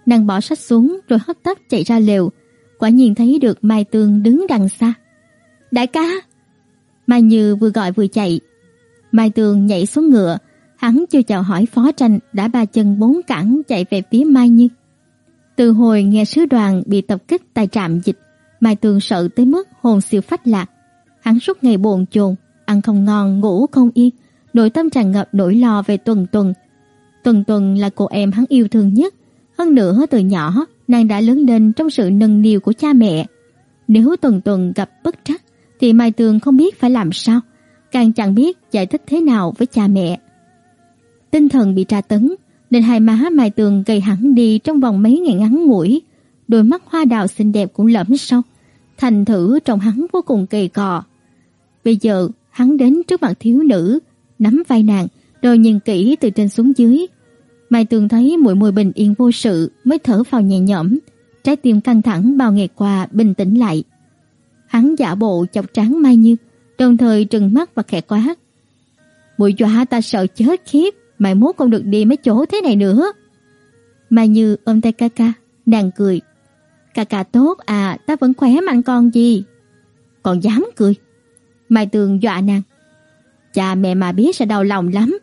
Nàng bỏ sách xuống rồi hấp tấp chạy ra lều, quả nhiên thấy được Mai Tường đứng đằng xa. Đại ca! Mai Như vừa gọi vừa chạy. Mai Tường nhảy xuống ngựa, hắn chưa chào hỏi phó tranh đã ba chân bốn cẳng chạy về phía Mai Như. Từ hồi nghe sứ đoàn bị tập kích tại trạm dịch, Mai Tường sợ tới mức hồn siêu phách lạc. Hắn suốt ngày bồn chồn, ăn không ngon, ngủ không yên, nội tâm tràn ngập nỗi lo về Tuần Tuần. Tuần Tuần là cô em hắn yêu thương nhất, hơn nữa từ nhỏ nàng đã lớn lên trong sự nâng niu của cha mẹ. Nếu Tuần Tuần gặp bất trắc thì Mai Tường không biết phải làm sao, càng chẳng biết giải thích thế nào với cha mẹ. Tinh thần bị tra tấn, nên hai má Mai Tường gầy hẳn đi trong vòng mấy ngày ngắn ngủi, đôi mắt hoa đào xinh đẹp cũng lẫm sâu, thành thử trong hắn vô cùng kỳ cọ. Bây giờ, hắn đến trước mặt thiếu nữ, nắm vai nàng, rồi nhìn kỹ từ trên xuống dưới. Mai Tường thấy muội muội bình yên vô sự, mới thở phào nhẹ nhõm, trái tim căng thẳng bao ngày qua bình tĩnh lại. Hắn giả bộ chọc trán Mai Như, đồng thời trừng mắt và khẽ quát. Muội dọa ta sợ chết khiếp, mai mốt không được đi mấy chỗ thế này nữa. Mai Như ôm tay ca ca, nàng cười. Ca ca tốt à, ta vẫn khỏe mạnh còn gì. Còn dám cười. Mai Tường dọa nàng. Cha mẹ mà biết sẽ đau lòng lắm.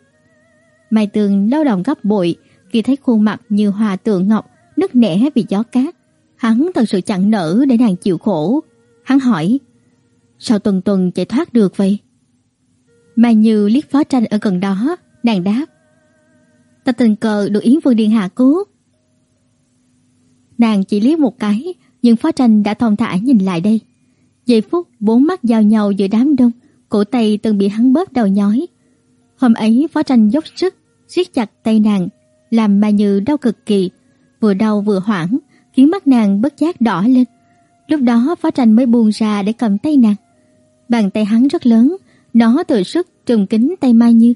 Mai Tường lao động gấp bội khi thấy khuôn mặt như hòa tượng ngọc nứt nẻ vì gió cát. Hắn thật sự chẳng nỡ để nàng chịu khổ. Hắn hỏi, sao tuần tuần chạy thoát được vậy? Mai Như liếc phó tranh ở gần đó, nàng đáp. ta tình cờ được Yến Vương Điện Hạ cứu. Nàng chỉ liếc một cái, nhưng Phó Tranh đã thông thả nhìn lại đây. Giây phút bốn mắt giao nhau giữa đám đông, cổ tay từng bị hắn bóp đầu nhói. Hôm ấy Phó Tranh dốc sức siết chặt tay nàng, làm Mai Như đau cực kỳ, vừa đau vừa hoảng, khiến mắt nàng bất giác đỏ lên. Lúc đó Phó Tranh mới buông ra để cầm tay nàng. Bàn tay hắn rất lớn, nó tự sức trùng kính tay Mai Như.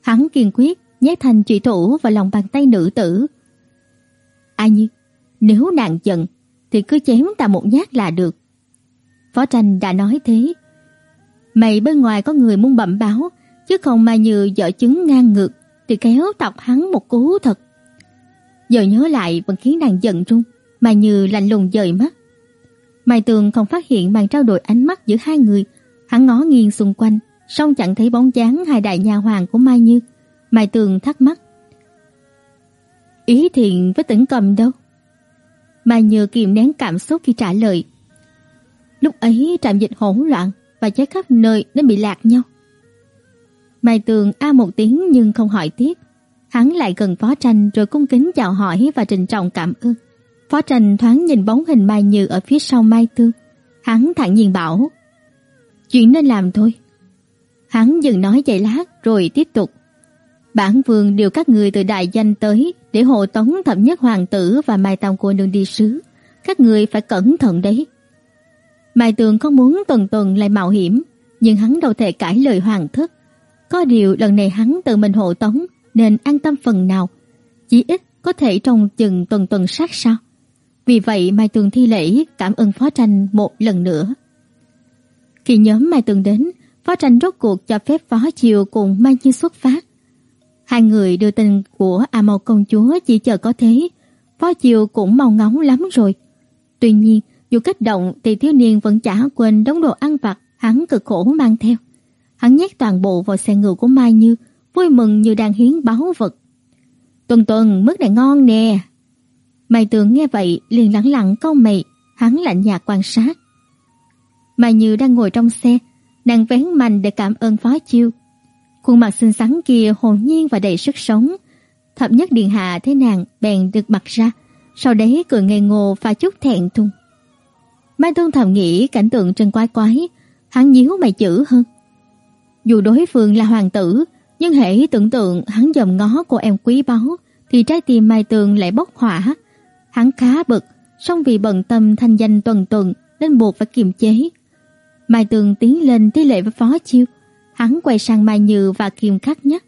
Hắn kiên quyết nhét thành chủy thủ vào lòng bàn tay nữ tử. A Như, nếu nàng giận thì cứ chém ta một nhát là được. Phó Tranh đã nói thế. Mày bên ngoài có người muốn bẩm báo, chứ không mà Như vợ chứng ngang ngược thì kéo tọc hắn một cú thật. Giờ nhớ lại vẫn khiến nàng giận run, mà Như lạnh lùng dời mắt. Mai Tường không phát hiện màn trao đổi ánh mắt giữa hai người, hắn ngó nghiêng xung quanh, song chẳng thấy bóng dáng hai đại nhà hoàng của Mai Như. Mai Tường thắc mắc. Ý thiện với tỉnh cầm đâu? Mai Như kìm nén cảm xúc khi trả lời. Lúc ấy trạm dịch hỗn loạn và cháy khắp nơi nên bị lạc nhau. Mai Tường a một tiếng nhưng không hỏi tiếp. Hắn lại gần Phó Tranh rồi cung kính chào hỏi và trịnh trọng cảm ơn. Phó Tranh thoáng nhìn bóng hình Mai Như ở phía sau Mai Tường. Hắn thản nhiên bảo, chuyện nên làm thôi. Hắn dừng nói chạy lát rồi tiếp tục. Bản vương điều các người từ đại danh tới để hộ tống thập nhất hoàng tử và Mai Tam cô nương đi sứ. Các người phải cẩn thận đấy. Mai Tường không muốn tuần tuần lại mạo hiểm, nhưng hắn đâu thể cãi lời hoàng thất. Có điều lần này hắn tự mình hộ tống nên an tâm phần nào, chỉ ít có thể trong chừng tuần tuần sát sao. Vì vậy Mai Tường thi lễ cảm ơn Phó Tranh một lần nữa. Khi nhóm Mai Tường đến, Phó Tranh rốt cuộc cho phép Phó Chiều cùng Mai Như xuất phát. Hai người đưa tin của A Mâu công chúa chỉ chờ có thế, Phó Chiều cũng mau ngóng lắm rồi. Tuy nhiên, dù kích động thì thiếu niên vẫn chả quên đống đồ ăn vặt hắn cực khổ mang theo. Hắn nhét toàn bộ vào xe ngựa của Mai Như, vui mừng như đang hiến báu vật. Tuần tuần, mức này ngon nè. Mai Tường nghe vậy liền lẳng lặng cau mày, hắn lạnh nhạt quan sát. Mai Như đang ngồi trong xe, nàng vén mành để cảm ơn Phó Chiêu. Khuôn mặt xinh xắn kia hồn nhiên và đầy sức sống. Thập nhất điện hạ thấy nàng bèn được mặt ra, sau đấy cười ngây ngô và chút thẹn thùng. Mai Tương thầm nghĩ cảnh tượng Trần quái quái, hắn nhíu mày chữ hơn. Dù đối phương là hoàng tử, nhưng hễ tưởng tượng hắn dòm ngó cô em quý báu, thì trái tim Mai Tường lại bốc hỏa. Hắn khá bực, song vì bận tâm thanh danh tuần tuần nên buộc phải kiềm chế. Mai Tường tiến lên tí lệ với Phó Chiêu, hắn quay sang Mai Như và kiềm khắc nhắc.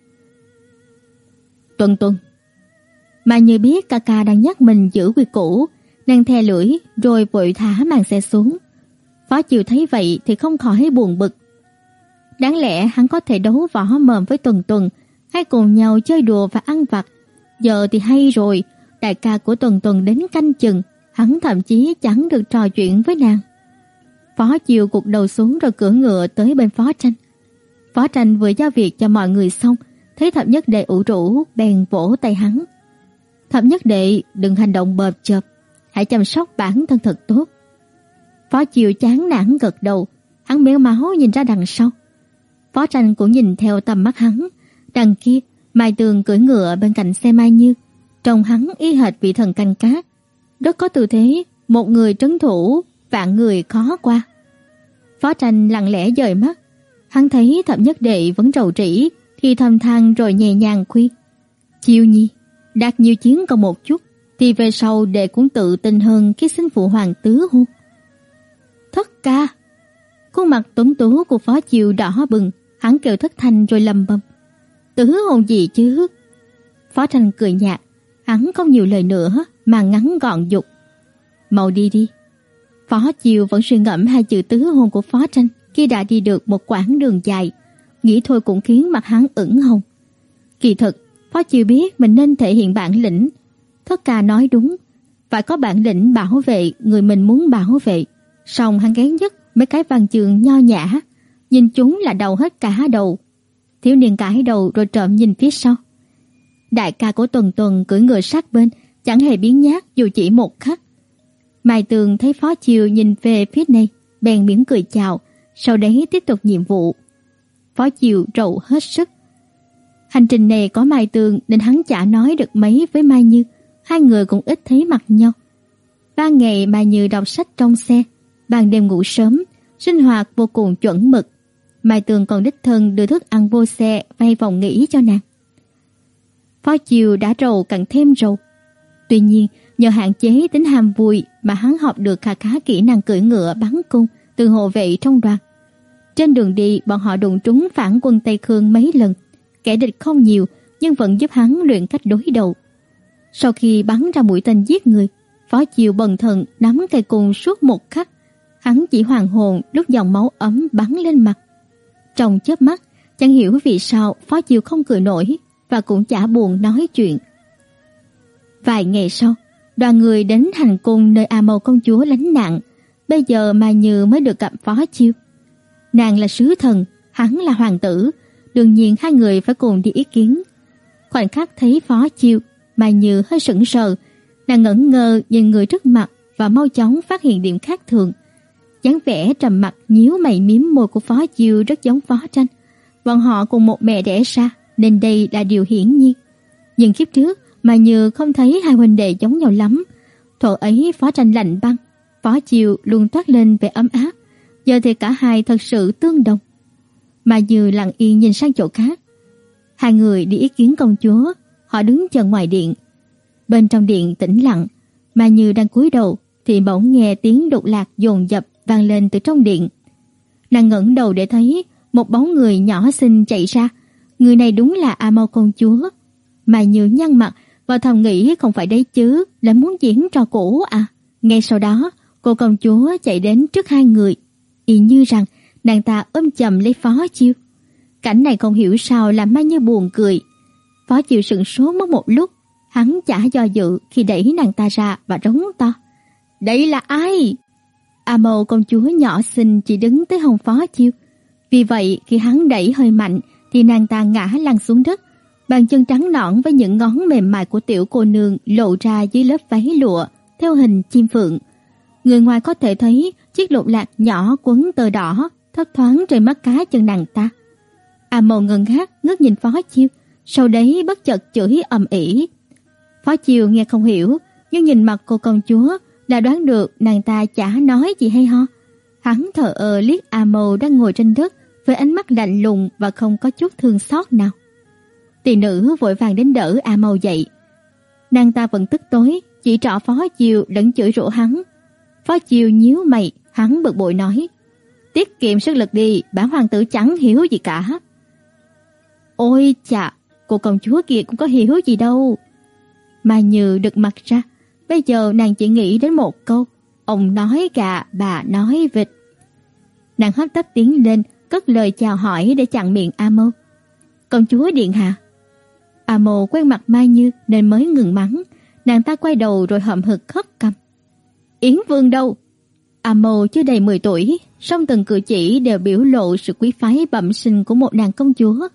Tuần tuần. Mai Như biết ca ca đang nhắc mình giữ quy củ, nàng thè lưỡi rồi vội thả màn xe xuống. Phó chiều thấy vậy thì không khỏi buồn bực. Đáng lẽ hắn có thể đấu võ mồm với Tuần Tuần, hay cùng nhau chơi đùa và ăn vặt. Giờ thì hay rồi, đại ca của Tuần Tuần đến canh chừng, hắn thậm chí chẳng được trò chuyện với nàng. Phó chiều cục đầu xuống rồi cưỡi ngựa tới bên Phó Tranh. Phó Tranh vừa giao việc cho mọi người xong, thấy Thập Nhất Đệ ủ rũ, bèn vỗ tay hắn. Thập Nhất Đệ đừng hành động bợp chợp, hãy chăm sóc bản thân thật tốt. Phó chiều chán nản gật đầu, hắn méo máu nhìn ra đằng sau. Phó Tranh cũng nhìn theo tầm mắt hắn, đằng kia Mai Tường cưỡi ngựa bên cạnh xe Mai Như, trông hắn y hệt vị thần canh cát, rất có tư thế, một người trấn thủ, vạn người khó qua. Phó Tranh lặng lẽ dời mắt, hắn thấy Thập Nhất Đệ vẫn rầu rĩ, thì thầm than rồi nhẹ nhàng khuyên: "Chiêu Nhi, đạt nhiều chiến còn một chút, thì về sau đệ cũng tự tin hơn khi xin phụ hoàng tứ hôn." Thất ca. Khuôn mặt tuấn tú của Phó chiều đỏ bừng, hắn kêu thất thanh rồi lầm bầm. Tứ hôn gì chứ? Phó thành cười nhạt, hắn không nhiều lời nữa mà ngắn gọn dục. Mau đi đi. Phó chiều vẫn suy ngẫm hai chữ tứ hôn của Phó Tranh khi đã đi được một quãng đường dài, nghĩ thôi cũng khiến mặt hắn ửng hồng. Kỳ thực, Phó chiều biết mình nên thể hiện bản lĩnh. Thất ca nói đúng, phải có bản lĩnh bảo vệ người mình muốn bảo vệ. Song hắn ghét nhất mấy cái văn chương nho nhã, nhìn chúng là đầu hết cả đầu. Thiếu niên cãi đầu rồi trộm nhìn phía sau. Đại ca của Tuần Tuần cưỡi ngựa sát bên, chẳng hề biến nhát dù chỉ một khắc. Mai Tường thấy Phó Chiều nhìn về phía này, bèn mỉm cười chào, sau đấy tiếp tục nhiệm vụ. Phó Chiều rậu hết sức. Hành trình này có Mai Tường nên hắn chả nói được mấy với Mai Như, hai người cũng ít thấy mặt nhau. Ba ngày Mai Như đọc sách trong xe, ban đêm ngủ sớm, sinh hoạt vô cùng chuẩn mực. Mai Tường còn đích thân đưa thức ăn vô xe vay vòng nghỉ cho nàng. Phó Chiều đã rầu càng thêm rầu. Tuy nhiên, nhờ hạn chế tính ham vui mà hắn học được khá khá kỹ năng cưỡi ngựa bắn cung từ hộ vệ trong đoàn. Trên đường đi, bọn họ đụng trúng phản quân Tây Khương mấy lần. Kẻ địch không nhiều, nhưng vẫn giúp hắn luyện cách đối đầu. Sau khi bắn ra mũi tên giết người, Phó Chiều bần thần nắm cây cung suốt một khắc. Hắn chỉ hoàng hồn lúc dòng máu ấm bắn lên mặt. Trong chớp mắt, chẳng hiểu vì sao Phó Chiều không cười nổi và cũng chả buồn nói chuyện. Vài ngày sau, đoàn người đến hành cung nơi A Mâu công chúa lánh nạn, bây giờ mà Như mới được gặp Phó Chiêu. Nàng là sứ thần, hắn là hoàng tử, đương nhiên hai người phải cùng đi ý kiến. Khoảnh khắc thấy Phó Chiêu, Mai Như hơi sững sờ, nàng ngẩn ngơ nhìn người trước mặt và mau chóng phát hiện điểm khác thường. dáng vẻ trầm mặc nhíu mày miếm môi của Phó Chiêu rất giống Phó Tranh. Bọn họ cùng một mẹ đẻ ra, nên đây là điều hiển nhiên. Nhưng kiếp trước, Mai Như không thấy hai huynh đệ giống nhau lắm. Thuở ấy Phó Tranh lạnh băng, Phó Chiêu luôn toát lên vẻ ấm áp, giờ thì cả hai thật sự tương đồng. Mai Như lặng yên nhìn sang chỗ khác. Hai người đi ý kiến công chúa, họ đứng chờ ngoài điện. Bên trong điện tĩnh lặng, mà Như đang cúi đầu thì bỗng nghe tiếng đột lạc dồn dập vang lên từ trong điện. Nàng ngẩng đầu để thấy một bóng người nhỏ xinh chạy ra, người này đúng là A Mau công chúa. mà Như nhăn mặt và thầm nghĩ không phải đấy chứ, là muốn diễn trò cũ à. Ngay sau đó, cô công chúa chạy đến trước hai người, y như rằng nàng ta ôm chầm lấy Phó Chiêu. Cảnh này không hiểu sao làm Mai Như buồn cười. Phó Chiêu sững sốt mất một lúc, hắn chả do dự khi đẩy nàng ta ra và rống to. "Đây là ai?" A Mâu công chúa nhỏ xinh chỉ đứng tới hồng Phó Chiêu. Vì vậy, khi hắn đẩy hơi mạnh thì nàng ta ngã lăn xuống đất, bàn chân trắng nõn với những ngón mềm mại của tiểu cô nương lộ ra dưới lớp váy lụa theo hình chim phượng. Người ngoài có thể thấy chiếc lục lạc nhỏ quấn tơ đỏ thấp thoáng trên mắt cá chân nàng ta. A Mâu ngần ngác ngước nhìn Phó Chiêu, sau đấy bất chợt chửi ầm ĩ. Phó Chiêu nghe không hiểu, nhưng nhìn mặt cô công chúa là đoán được nàng ta chả nói gì hay ho. Hắn thở ơ liếc A mâu đang ngồi trên đất với ánh mắt lạnh lùng và không có chút thương xót nào. Tỷ nữ vội vàng đến đỡ A Mâu dậy. Nàng ta vẫn tức tối, chỉ trỏ Phó Chiêu lẫn chửi rủa hắn. Phó Chiêu nhíu mày, hắn bực bội nói: "Tiết kiệm sức lực đi, bản hoàng tử chẳng hiểu gì cả." Ôi chà, cô công chúa kia cũng có hiểu gì đâu. Mà Như được mặt ra, bây giờ nàng chỉ nghĩ đến một câu, ông nói gà, bà nói vịt. Nàng hấp tấp tiến lên, cất lời chào hỏi để chặn miệng A "Công chúa điện hạ." A quen mặt Mai Như nên mới ngừng mắng, nàng ta quay đầu rồi hậm hực khất cầm. "Yến Vương đâu?" A chưa đầy 10 tuổi, song từng cử chỉ đều biểu lộ sự quý phái bẩm sinh của một nàng công chúa.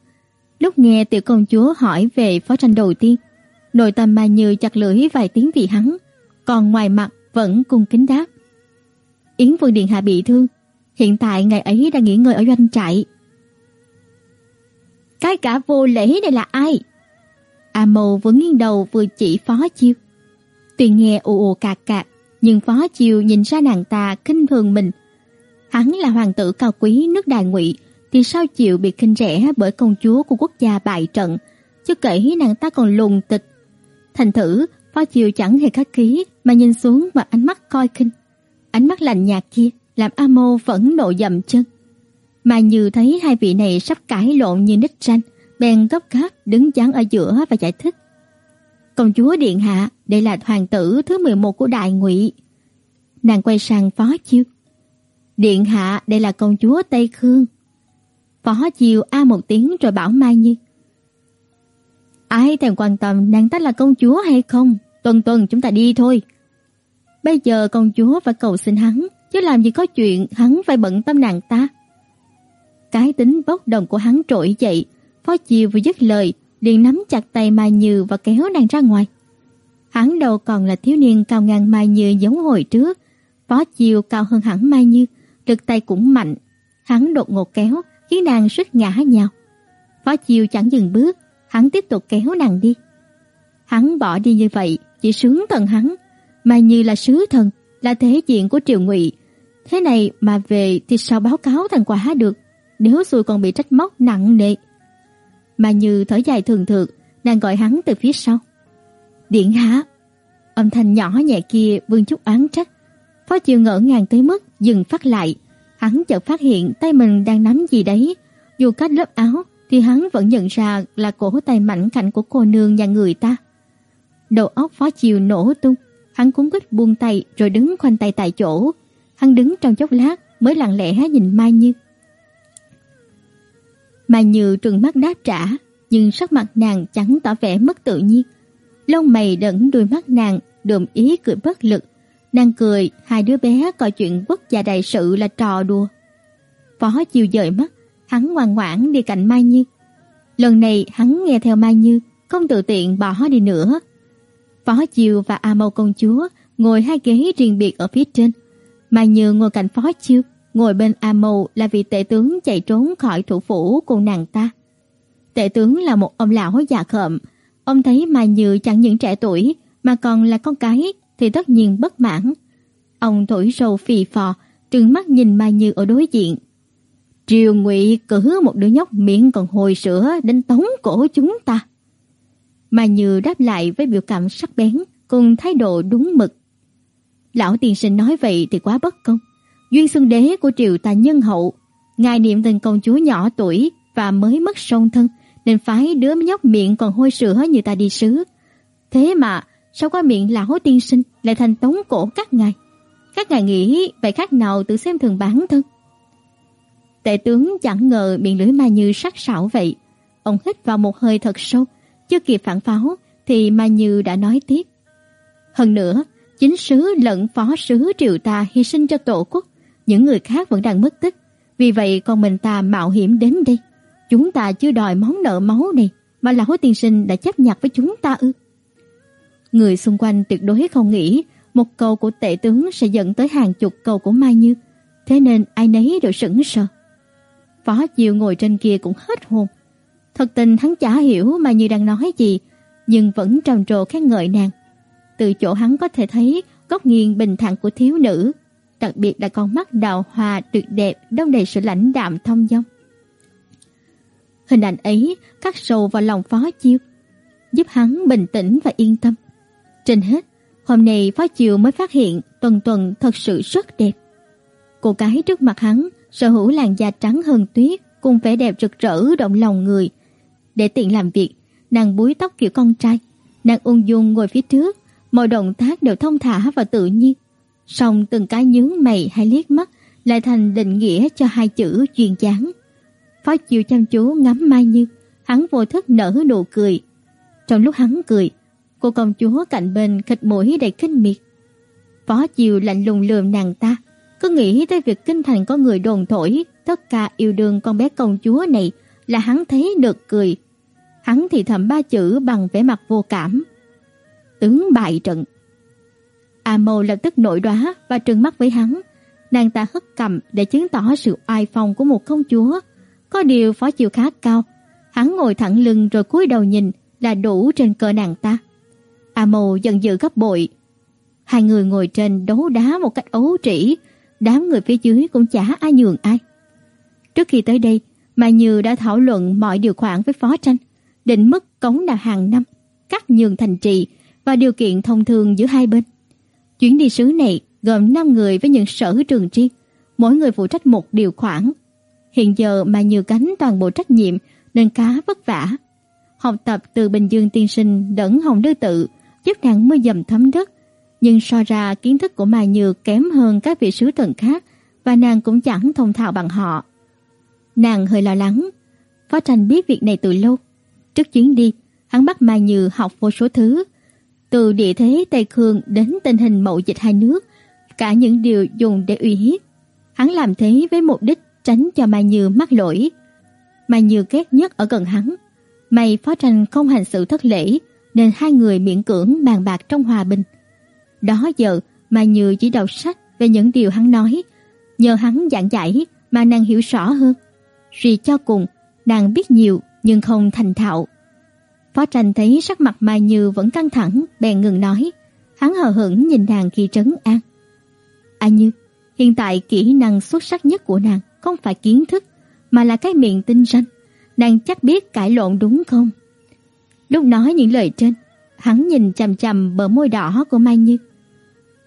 Lúc nghe tiểu công chúa hỏi về phó tranh đầu tiên, nội tâm Mai Như chặt lưỡi vài tiếng vì hắn, còn ngoài mặt vẫn cung kính đáp. Yến Vương điện hạ bị thương, Hiện tại ngày ấy đang nghỉ ngơi ở doanh trại. Cái cả vô lễ này là ai? A Mâu vừa nghiêng đầu vừa chỉ Phó Chiêu. Tuy nghe ù ù cạc cạc, nhưng Phó Chiêu nhìn ra nàng ta kinh thường mình. Hắn là hoàng tử cao quý nước Đài Ngụy, thì sao chịu bị khinh rẻ bởi công chúa của quốc gia bại trận, chứ kể nàng ta còn lùng tịch. Thành thử, Phó chiều chẳng hề khách khí mà nhìn xuống và ánh mắt coi khinh. Ánh mắt lạnh nhạt kia làm A Mô vẫn nộ dậm chân. Mà Như thấy hai vị này sắp cãi lộn như nít tranh bèn gấp gáp đứng chắn ở giữa và giải thích. Công chúa điện hạ, đây là hoàng tử thứ 11 của Đại Ngụy. Nàng quay sang Phó Chiêu. Điện hạ, đây là công chúa Tây Khương. Phó chiều a một tiếng rồi bảo Mai Như. Ai thèm quan tâm nàng ta là công chúa hay không? Tuần tuần chúng ta đi thôi. Bây giờ công chúa phải cầu xin hắn chứ làm gì có chuyện hắn phải bận tâm nàng ta. Cái tính bốc đồng của hắn trỗi dậy, Phó chiều vừa dứt lời, liền nắm chặt tay Mai Như và kéo nàng ra ngoài. Hắn đâu còn là thiếu niên cao ngang Mai Như giống hồi trước, Phó chiều cao hơn hẳn Mai Như, lực tay cũng mạnh. Hắn đột ngột kéo, khiến nàng suýt ngã nhào. Phó Chiêu chẳng dừng bước, hắn tiếp tục kéo nàng đi. Hắn bỏ đi như vậy, chỉ sướng thần hắn, mà như là sứ thần, là thế diện của Triều Ngụy. Thế này mà về thì sao báo cáo thành quả được, nếu xui còn bị trách móc nặng nề. Mà như thở dài thường thượt, nàng gọi hắn từ phía sau. Điện hạ. Âm thanh nhỏ nhẹ kia vương chút án trách. Phó Chiêu ngỡ ngàng tới mức dừng phát lại. Hắn chợt phát hiện tay mình đang nắm gì đấy. Dù cách lớp áo thì hắn vẫn nhận ra là cổ tay mảnh khảnh của cô nương nhà người ta. Đầu óc Phó chiều nổ tung. Hắn cuốn quýt buông tay rồi đứng khoanh tay tại chỗ. Hắn đứng trong chốc lát mới lặng lẽ nhìn Mai Như. Mai Như trừng mắt đáp trả, nhưng sắc mặt nàng chẳng tỏ vẻ mất tự nhiên lông mày đẫn đôi mắt nàng đượm ý cười bất lực. Nàng cười, hai đứa bé coi chuyện quốc gia đại sự là trò đùa. Phó chiều dời mắt, hắn ngoan ngoãn đi cạnh Mai Như. Lần này hắn nghe theo Mai Như, không tự tiện bỏ đi nữa. Phó Chiêu và A Mâu công chúa ngồi hai ghế riêng biệt ở phía trên. Mai Như ngồi cạnh Phó Chiêu, ngồi bên A Mâu là vị tể tướng chạy trốn khỏi thủ phủ cùng nàng ta. Tể tướng là một ông lão già khợm, Ông thấy Mai Như chẳng những trẻ tuổi mà còn là con cái thì tất nhiên bất mãn. Ông thổi râu phì phò, trừng mắt nhìn Mai Như ở đối diện. Triều Ngụy cử một đứa nhóc miệng còn hồi sữa đến tống cổ chúng ta. Mai Như đáp lại với biểu cảm sắc bén cùng thái độ đúng mực. Lão tiền sinh nói vậy thì quá bất công. Duyên xưng đế của triều ta nhân hậu, ngài niệm tình công chúa nhỏ tuổi và mới mất song thân nên phái đứa nhóc miệng còn hôi sữa như ta đi sứ. Thế mà, sao qua miệng là hối tiên sinh lại thành tống cổ các ngài? Các ngài nghĩ vậy khác nào tự xem thường bản thân? Tệ tướng chẳng ngờ miệng lưỡi ma Như sắc sảo vậy. Ông hít vào một hơi thật sâu, chưa kịp phản pháo thì ma Như đã nói tiếp. Hơn nữa, chính sứ lẫn phó sứ triều ta hy sinh cho tổ quốc, những người khác vẫn đang mất tích. Vì vậy con mình ta mạo hiểm đến đây. Chúng ta chưa đòi món nợ máu này mà là hối tiên sinh đã chấp nhặt với chúng ta ư? Người xung quanh tuyệt đối không nghĩ một câu của tể tướng sẽ dẫn tới hàng chục câu của Mai Như, thế nên ai nấy đều sững sờ. Phó Diệu ngồi trên kia cũng hết hồn. Thật tình hắn chả hiểu Mai Như đang nói gì, nhưng vẫn trầm trồ khen ngợi nàng. Từ chỗ hắn có thể thấy góc nghiêng bình thản của thiếu nữ, đặc biệt là con mắt đào hoa tuyệt đẹp đông đầy sự lãnh đạm thông dong. Hình ảnh ấy cắt sâu vào lòng Phó Chiêu, giúp hắn bình tĩnh và yên tâm. Trên hết, hôm nay Phó chiều mới phát hiện Tuần Tuần thật sự rất đẹp. Cô gái trước mặt hắn sở hữu làn da trắng hơn tuyết cùng vẻ đẹp rực rỡ động lòng người. Để tiện làm việc, nàng búi tóc kiểu con trai, nàng ung dung ngồi phía trước, mọi động tác đều thông thả và tự nhiên. Song từng cái nhướng mày hay liếc mắt lại thành định nghĩa cho hai chữ duyên dáng. Phó Chiêu chăm chú ngắm Mai Như, hắn vô thức nở nụ cười. Trong lúc hắn cười, cô công chúa cạnh bên khịt mũi đầy kinh miệt. Phó Chiêu lạnh lùng lườm nàng ta, cứ nghĩ tới việc kinh thành có người đồn thổi tất cả yêu đương con bé công chúa này là hắn thấy được cười. Hắn thì thầm ba chữ bằng vẻ mặt vô cảm. Tướng bại trận. A Mâu lập tức nổi đoá và trừng mắt với hắn. Nàng ta hất cầm để chứng tỏ sự oai phong của một công chúa. Có điều phó chiều khá cao, hắn ngồi thẳng lưng rồi cúi đầu nhìn là đủ trên cờ nàng ta. A Mâu giận dữ gấp bội. Hai người ngồi trên đấu đá một cách ấu trĩ, đám người phía dưới cũng chả ai nhường ai. Trước khi tới đây, Mai Như đã thảo luận mọi điều khoản với phó tranh, định mức cống nào hàng năm, cắt nhường thành trì và điều kiện thông thường giữa hai bên. Chuyến đi sứ này gồm 5 người với những sở trường riêng, mỗi người phụ trách một điều khoản Hiện giờ mà như cánh toàn bộ trách nhiệm nên cá vất vả. Học tập từ Bình Dương tiên sinh đẫn Hồng Đư Tự giúp nàng mưa dầm thấm đất. Nhưng so ra kiến thức của Mai Như kém hơn các vị sứ thần khác và nàng cũng chẳng thông thạo bằng họ. Nàng hơi lo lắng. Phó tranh biết việc này từ lâu. Trước chuyến đi, hắn bắt Mai Như học vô số thứ. Từ địa thế Tây Khương đến tình hình mậu dịch hai nước, cả những điều dùng để uy hiếp. Hắn làm thế với mục đích tránh cho Mai Như mắc lỗi. Mai Như ghét nhất ở gần hắn. May phó tranh không hành sự thất lễ, nên hai người miễn cưỡng bàn bạc trong hòa bình. Đó giờ, Mai Như chỉ đọc sách về những điều hắn nói, nhờ hắn giảng giải mà nàng hiểu rõ hơn. Suy cho cùng, nàng biết nhiều nhưng không thành thạo. Phó Tranh thấy sắc mặt Mai Như vẫn căng thẳng, bèn ngừng nói. Hắn hờ hững nhìn nàng khi trấn an. A Như, hiện tại kỹ năng xuất sắc nhất của nàng không phải kiến thức, mà là cái miệng tinh ranh. Nàng chắc biết cãi lộn đúng không? Lúc nói những lời trên, hắn nhìn chằm chằm bờ môi đỏ của Mai Như.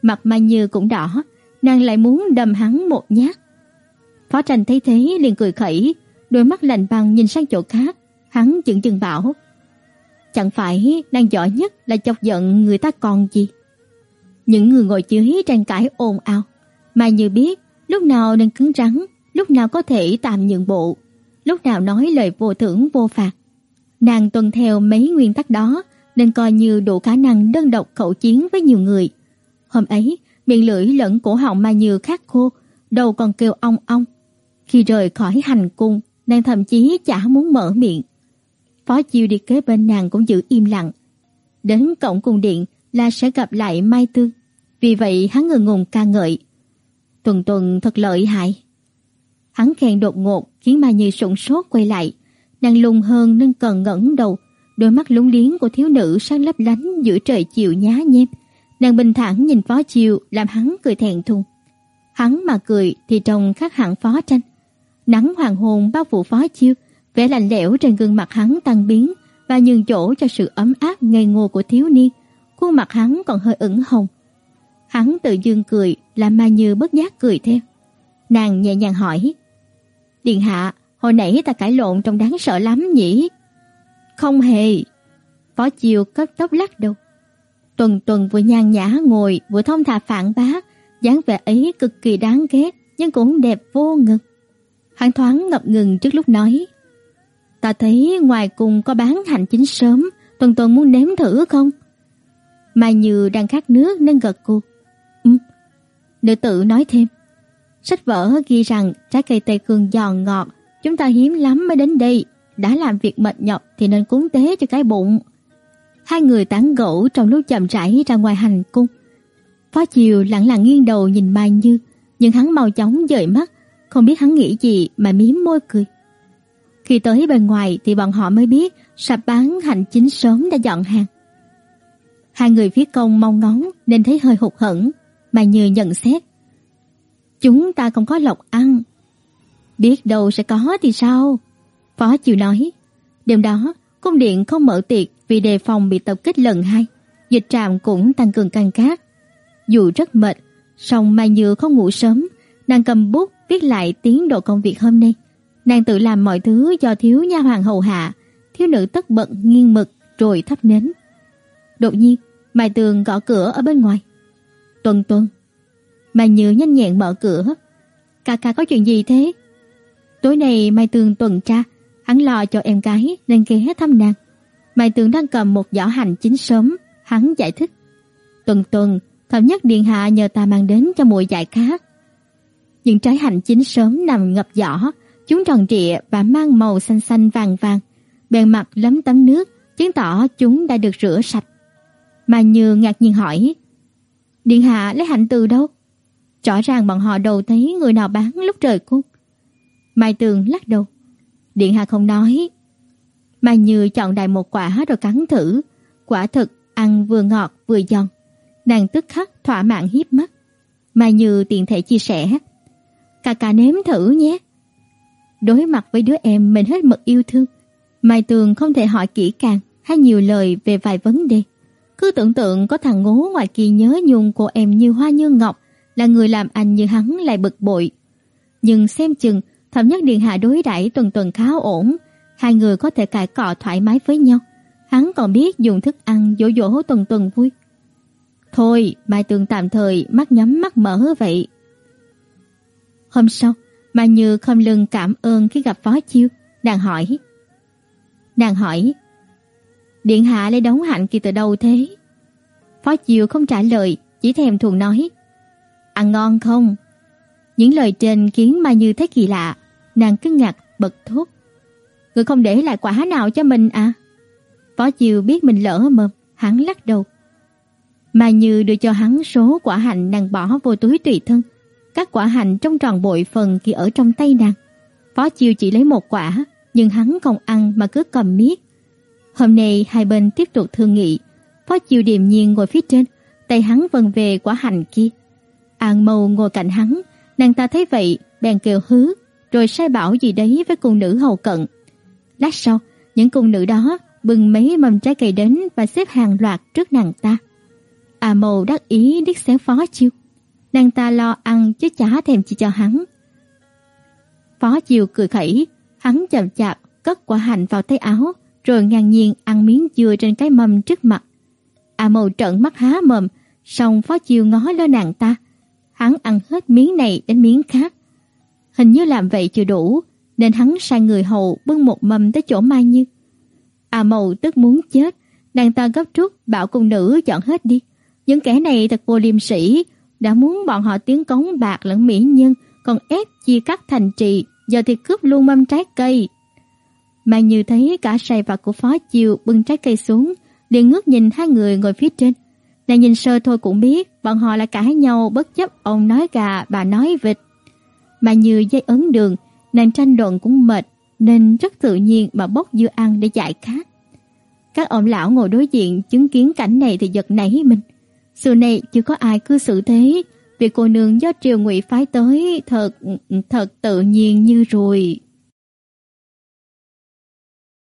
Mặt Mai Như cũng đỏ, nàng lại muốn đâm hắn một nhát. Phó Tranh thấy thế liền cười khẩy, đôi mắt lạnh băng nhìn sang chỗ khác, hắn chừng chừng bảo: Chẳng phải nàng giỏi nhất là chọc giận người ta còn gì. Những người ngồi dưới tranh cãi ồn ào, Mai như biết lúc nào nên cứng rắn, lúc nào có thể tạm nhượng bộ, lúc nào nói lời vô thưởng vô phạt. Nàng tuân theo mấy nguyên tắc đó nên coi như đủ khả năng đơn độc khẩu chiến với nhiều người. Hôm ấy, miệng lưỡi lẫn cổ họng mà như khát khô, đầu còn kêu ong ong. Khi rời khỏi hành cung, nàng thậm chí chả muốn mở miệng. Phó Chiêu đi kế bên nàng cũng giữ im lặng. Đến cổng cung điện là sẽ gặp lại Mai Tương. Vì vậy hắn ngừng ngùng ca ngợi. Tuần tuần thật lợi hại. Hắn khen đột ngột khiến Mai Như sụn sốt quay lại. Nàng lùng hơn nên cần ngẩng đầu. Đôi mắt lúng liếng của thiếu nữ sáng lấp lánh giữa trời chiều nhá nhem. Nàng bình thản nhìn Phó Chiêu làm hắn cười thẹn thùng. Hắn mà cười thì trông khác hẳn Phó Tranh. Nắng hoàng hôn bao phủ Phó Chiêu, vẻ lạnh lẽo trên gương mặt hắn tăng biến và nhường chỗ cho sự ấm áp ngây ngô của thiếu niên. Khuôn mặt hắn còn hơi ửng hồng. Hắn tự dương cười, làm mà Như bất giác cười theo. Nàng nhẹ nhàng hỏi: "Điện hạ, hồi nãy ta cãi lộn trông đáng sợ lắm nhỉ?" "Không hề." Phó Chiêu cất tóc lắc đầu. Tuần Tuần vừa nhàn nhã ngồi, vừa thông thả phản bác, dáng vẻ ấy cực kỳ đáng ghét, nhưng cũng đẹp vô ngực. Hắn thoáng ngập ngừng trước lúc nói: Ta thấy ngoài cùng có bán hành chính sớm, Tuần Tuần muốn nếm thử không? Mai Như đang khát nước nên gật gù. "Ừm." Nữ tử nói thêm. Sách vở ghi rằng trái cây Tây Cương giòn ngọt, chúng ta hiếm lắm mới đến đây, đã làm việc mệt nhọc thì nên cúng tế cho cái bụng. Hai người tán gẫu trong lúc chậm rãi ra ngoài hành cung. Phó Chiều lặng lặng nghiêng đầu nhìn Mai Như, nhưng hắn mau chóng dời mắt, không biết hắn nghĩ gì mà mím môi cười. Khi tới bên ngoài thì bọn họ mới biết sạp bán hành chính sớm đã dọn hàng. Hai người phía công mong ngóng nên thấy hơi hụt hẫng, mà như nhận xét. Chúng ta không có lộc ăn. Biết đâu sẽ có thì sao? Phó chịu nói. Đêm đó, cung điện không mở tiệc vì đề phòng bị tập kích lần hai. Dịch trạm cũng tăng cường canh cát. Dù rất mệt, song Mai Như không ngủ sớm, nàng cầm bút viết lại tiến độ công việc hôm nay. Nàng tự làm mọi thứ do thiếu nha hoàng hầu hạ, thiếu nữ tất bận nghiêng mực rồi thắp nến. Đột nhiên, Mai Tường gõ cửa ở bên ngoài. Tuần tuần. Mai Như nhanh nhẹn mở cửa. Ca ca có chuyện gì thế? Tối nay Mai Tường tuần tra, hắn lo cho em gái nên ghé thăm nàng. Mai Tường đang cầm một giỏ hành chín sớm, hắn giải thích. Tuần tuần, thẩm nhất điện hạ nhờ ta mang đến cho muội dại khác. Những trái hành chín sớm nằm ngập giỏ, Chúng tròn trịa và mang màu xanh xanh vàng vàng, bề mặt lấm tấm nước, chứng tỏ chúng đã được rửa sạch. Mà Như ngạc nhiên hỏi, Điện hạ lấy hạnh từ đâu? Rõ ràng bọn họ đầu thấy người nào bán lúc trời cung. Mai Tường lắc đầu. Điện hạ không nói. Mai Như chọn đại một quả rồi cắn thử. Quả thực ăn vừa ngọt vừa giòn. Nàng tức khắc thỏa mãn hiếp mắt. Mai Như tiện thể chia sẻ. Cà cà nếm thử nhé. Đối mặt với đứa em mình hết mực yêu thương, Mai Tường không thể hỏi kỹ càng hay nhiều lời về vài vấn đề. Cứ tưởng tượng có thằng ngố ngoài kia nhớ nhung cô em như hoa như ngọc, là người làm anh như hắn lại bực bội. Nhưng xem chừng, thẩm nhất điện hạ đối đãi tuần tuần khá ổn, hai người có thể cãi cọ thoải mái với nhau. Hắn còn biết dùng thức ăn dỗ dỗ tuần tuần vui. Thôi, Mai Tường tạm thời mắt nhắm mắt mở vậy. Hôm sau, mai Như không lưng cảm ơn khi gặp Phó Chiêu, nàng hỏi. Nàng hỏi, Điện hạ lấy đóng hạnh kia từ đâu thế? Phó Chiêu không trả lời, chỉ thèm thuồng nói, Ăn ngon không? Những lời trên khiến Mai Như thấy kỳ lạ, nàng kinh ngạc bật thốt. Người không để lại quả nào cho mình à? Phó Chiêu biết mình lỡ mồm, hắn lắc đầu. Mai Như đưa cho hắn số quả hạnh nàng bỏ vô túi tùy thân, các quả hạnh trong tròn bội phần kia ở trong tay nàng. Phó Chiêu chỉ lấy một quả, nhưng hắn không ăn mà cứ cầm miết. Hôm nay hai bên tiếp tục thương nghị, Phó Chiêu điềm nhiên ngồi phía trên, tay hắn vần về quả hành kia. An Mâu ngồi cạnh hắn, nàng ta thấy vậy, bèn kêu hứ, rồi sai bảo gì đấy với cung nữ hầu cận. Lát sau, những cung nữ đó bưng mấy mầm trái cây đến và xếp hàng loạt trước nàng ta. À, A Mâu đắc ý điếc xéo Phó Chiêu. Nàng ta lo ăn chứ chả thèm chỉ cho hắn. Phó Chiêu cười khẩy, hắn chậm chạp cất quả hành vào tay áo, rồi ngang nhiên ăn miếng dưa trên cái mâm trước mặt. À, A Mâu trợn mắt há mồm, xong Phó Chiêu ngó lên nàng ta. Hắn ăn hết miếng này đến miếng khác. Hình như làm vậy chưa đủ, nên hắn sai người hầu bưng một mâm tới chỗ Mai Như. À, A Mậu tức muốn chết, nàng ta gấp rút bảo cung nữ chọn hết đi. Những kẻ này thật vô liêm sỉ, đã muốn bọn họ tiến cống bạc lẫn mỹ nhân, còn ép chia cắt thành trì, giờ thì cướp luôn mâm trái cây. Mai Như thấy cả sài vặt của Phó Chiêu bưng trái cây xuống, liền ngước nhìn hai người ngồi phía trên. Nàng nhìn sơ thôi cũng biết bọn họ là cãi nhau bất chấp ông nói gà bà nói vịt. Mà như dây ấn đường, nàng tranh luận cũng mệt nên rất tự nhiên mà bốc dưa ăn để giải khát. Các ông lão ngồi đối diện chứng kiến cảnh này thì giật nảy mình. Xưa nay chưa có ai cư xử thế, vì cô nương do triều ngụy phái tới thật thật tự nhiên như rồi.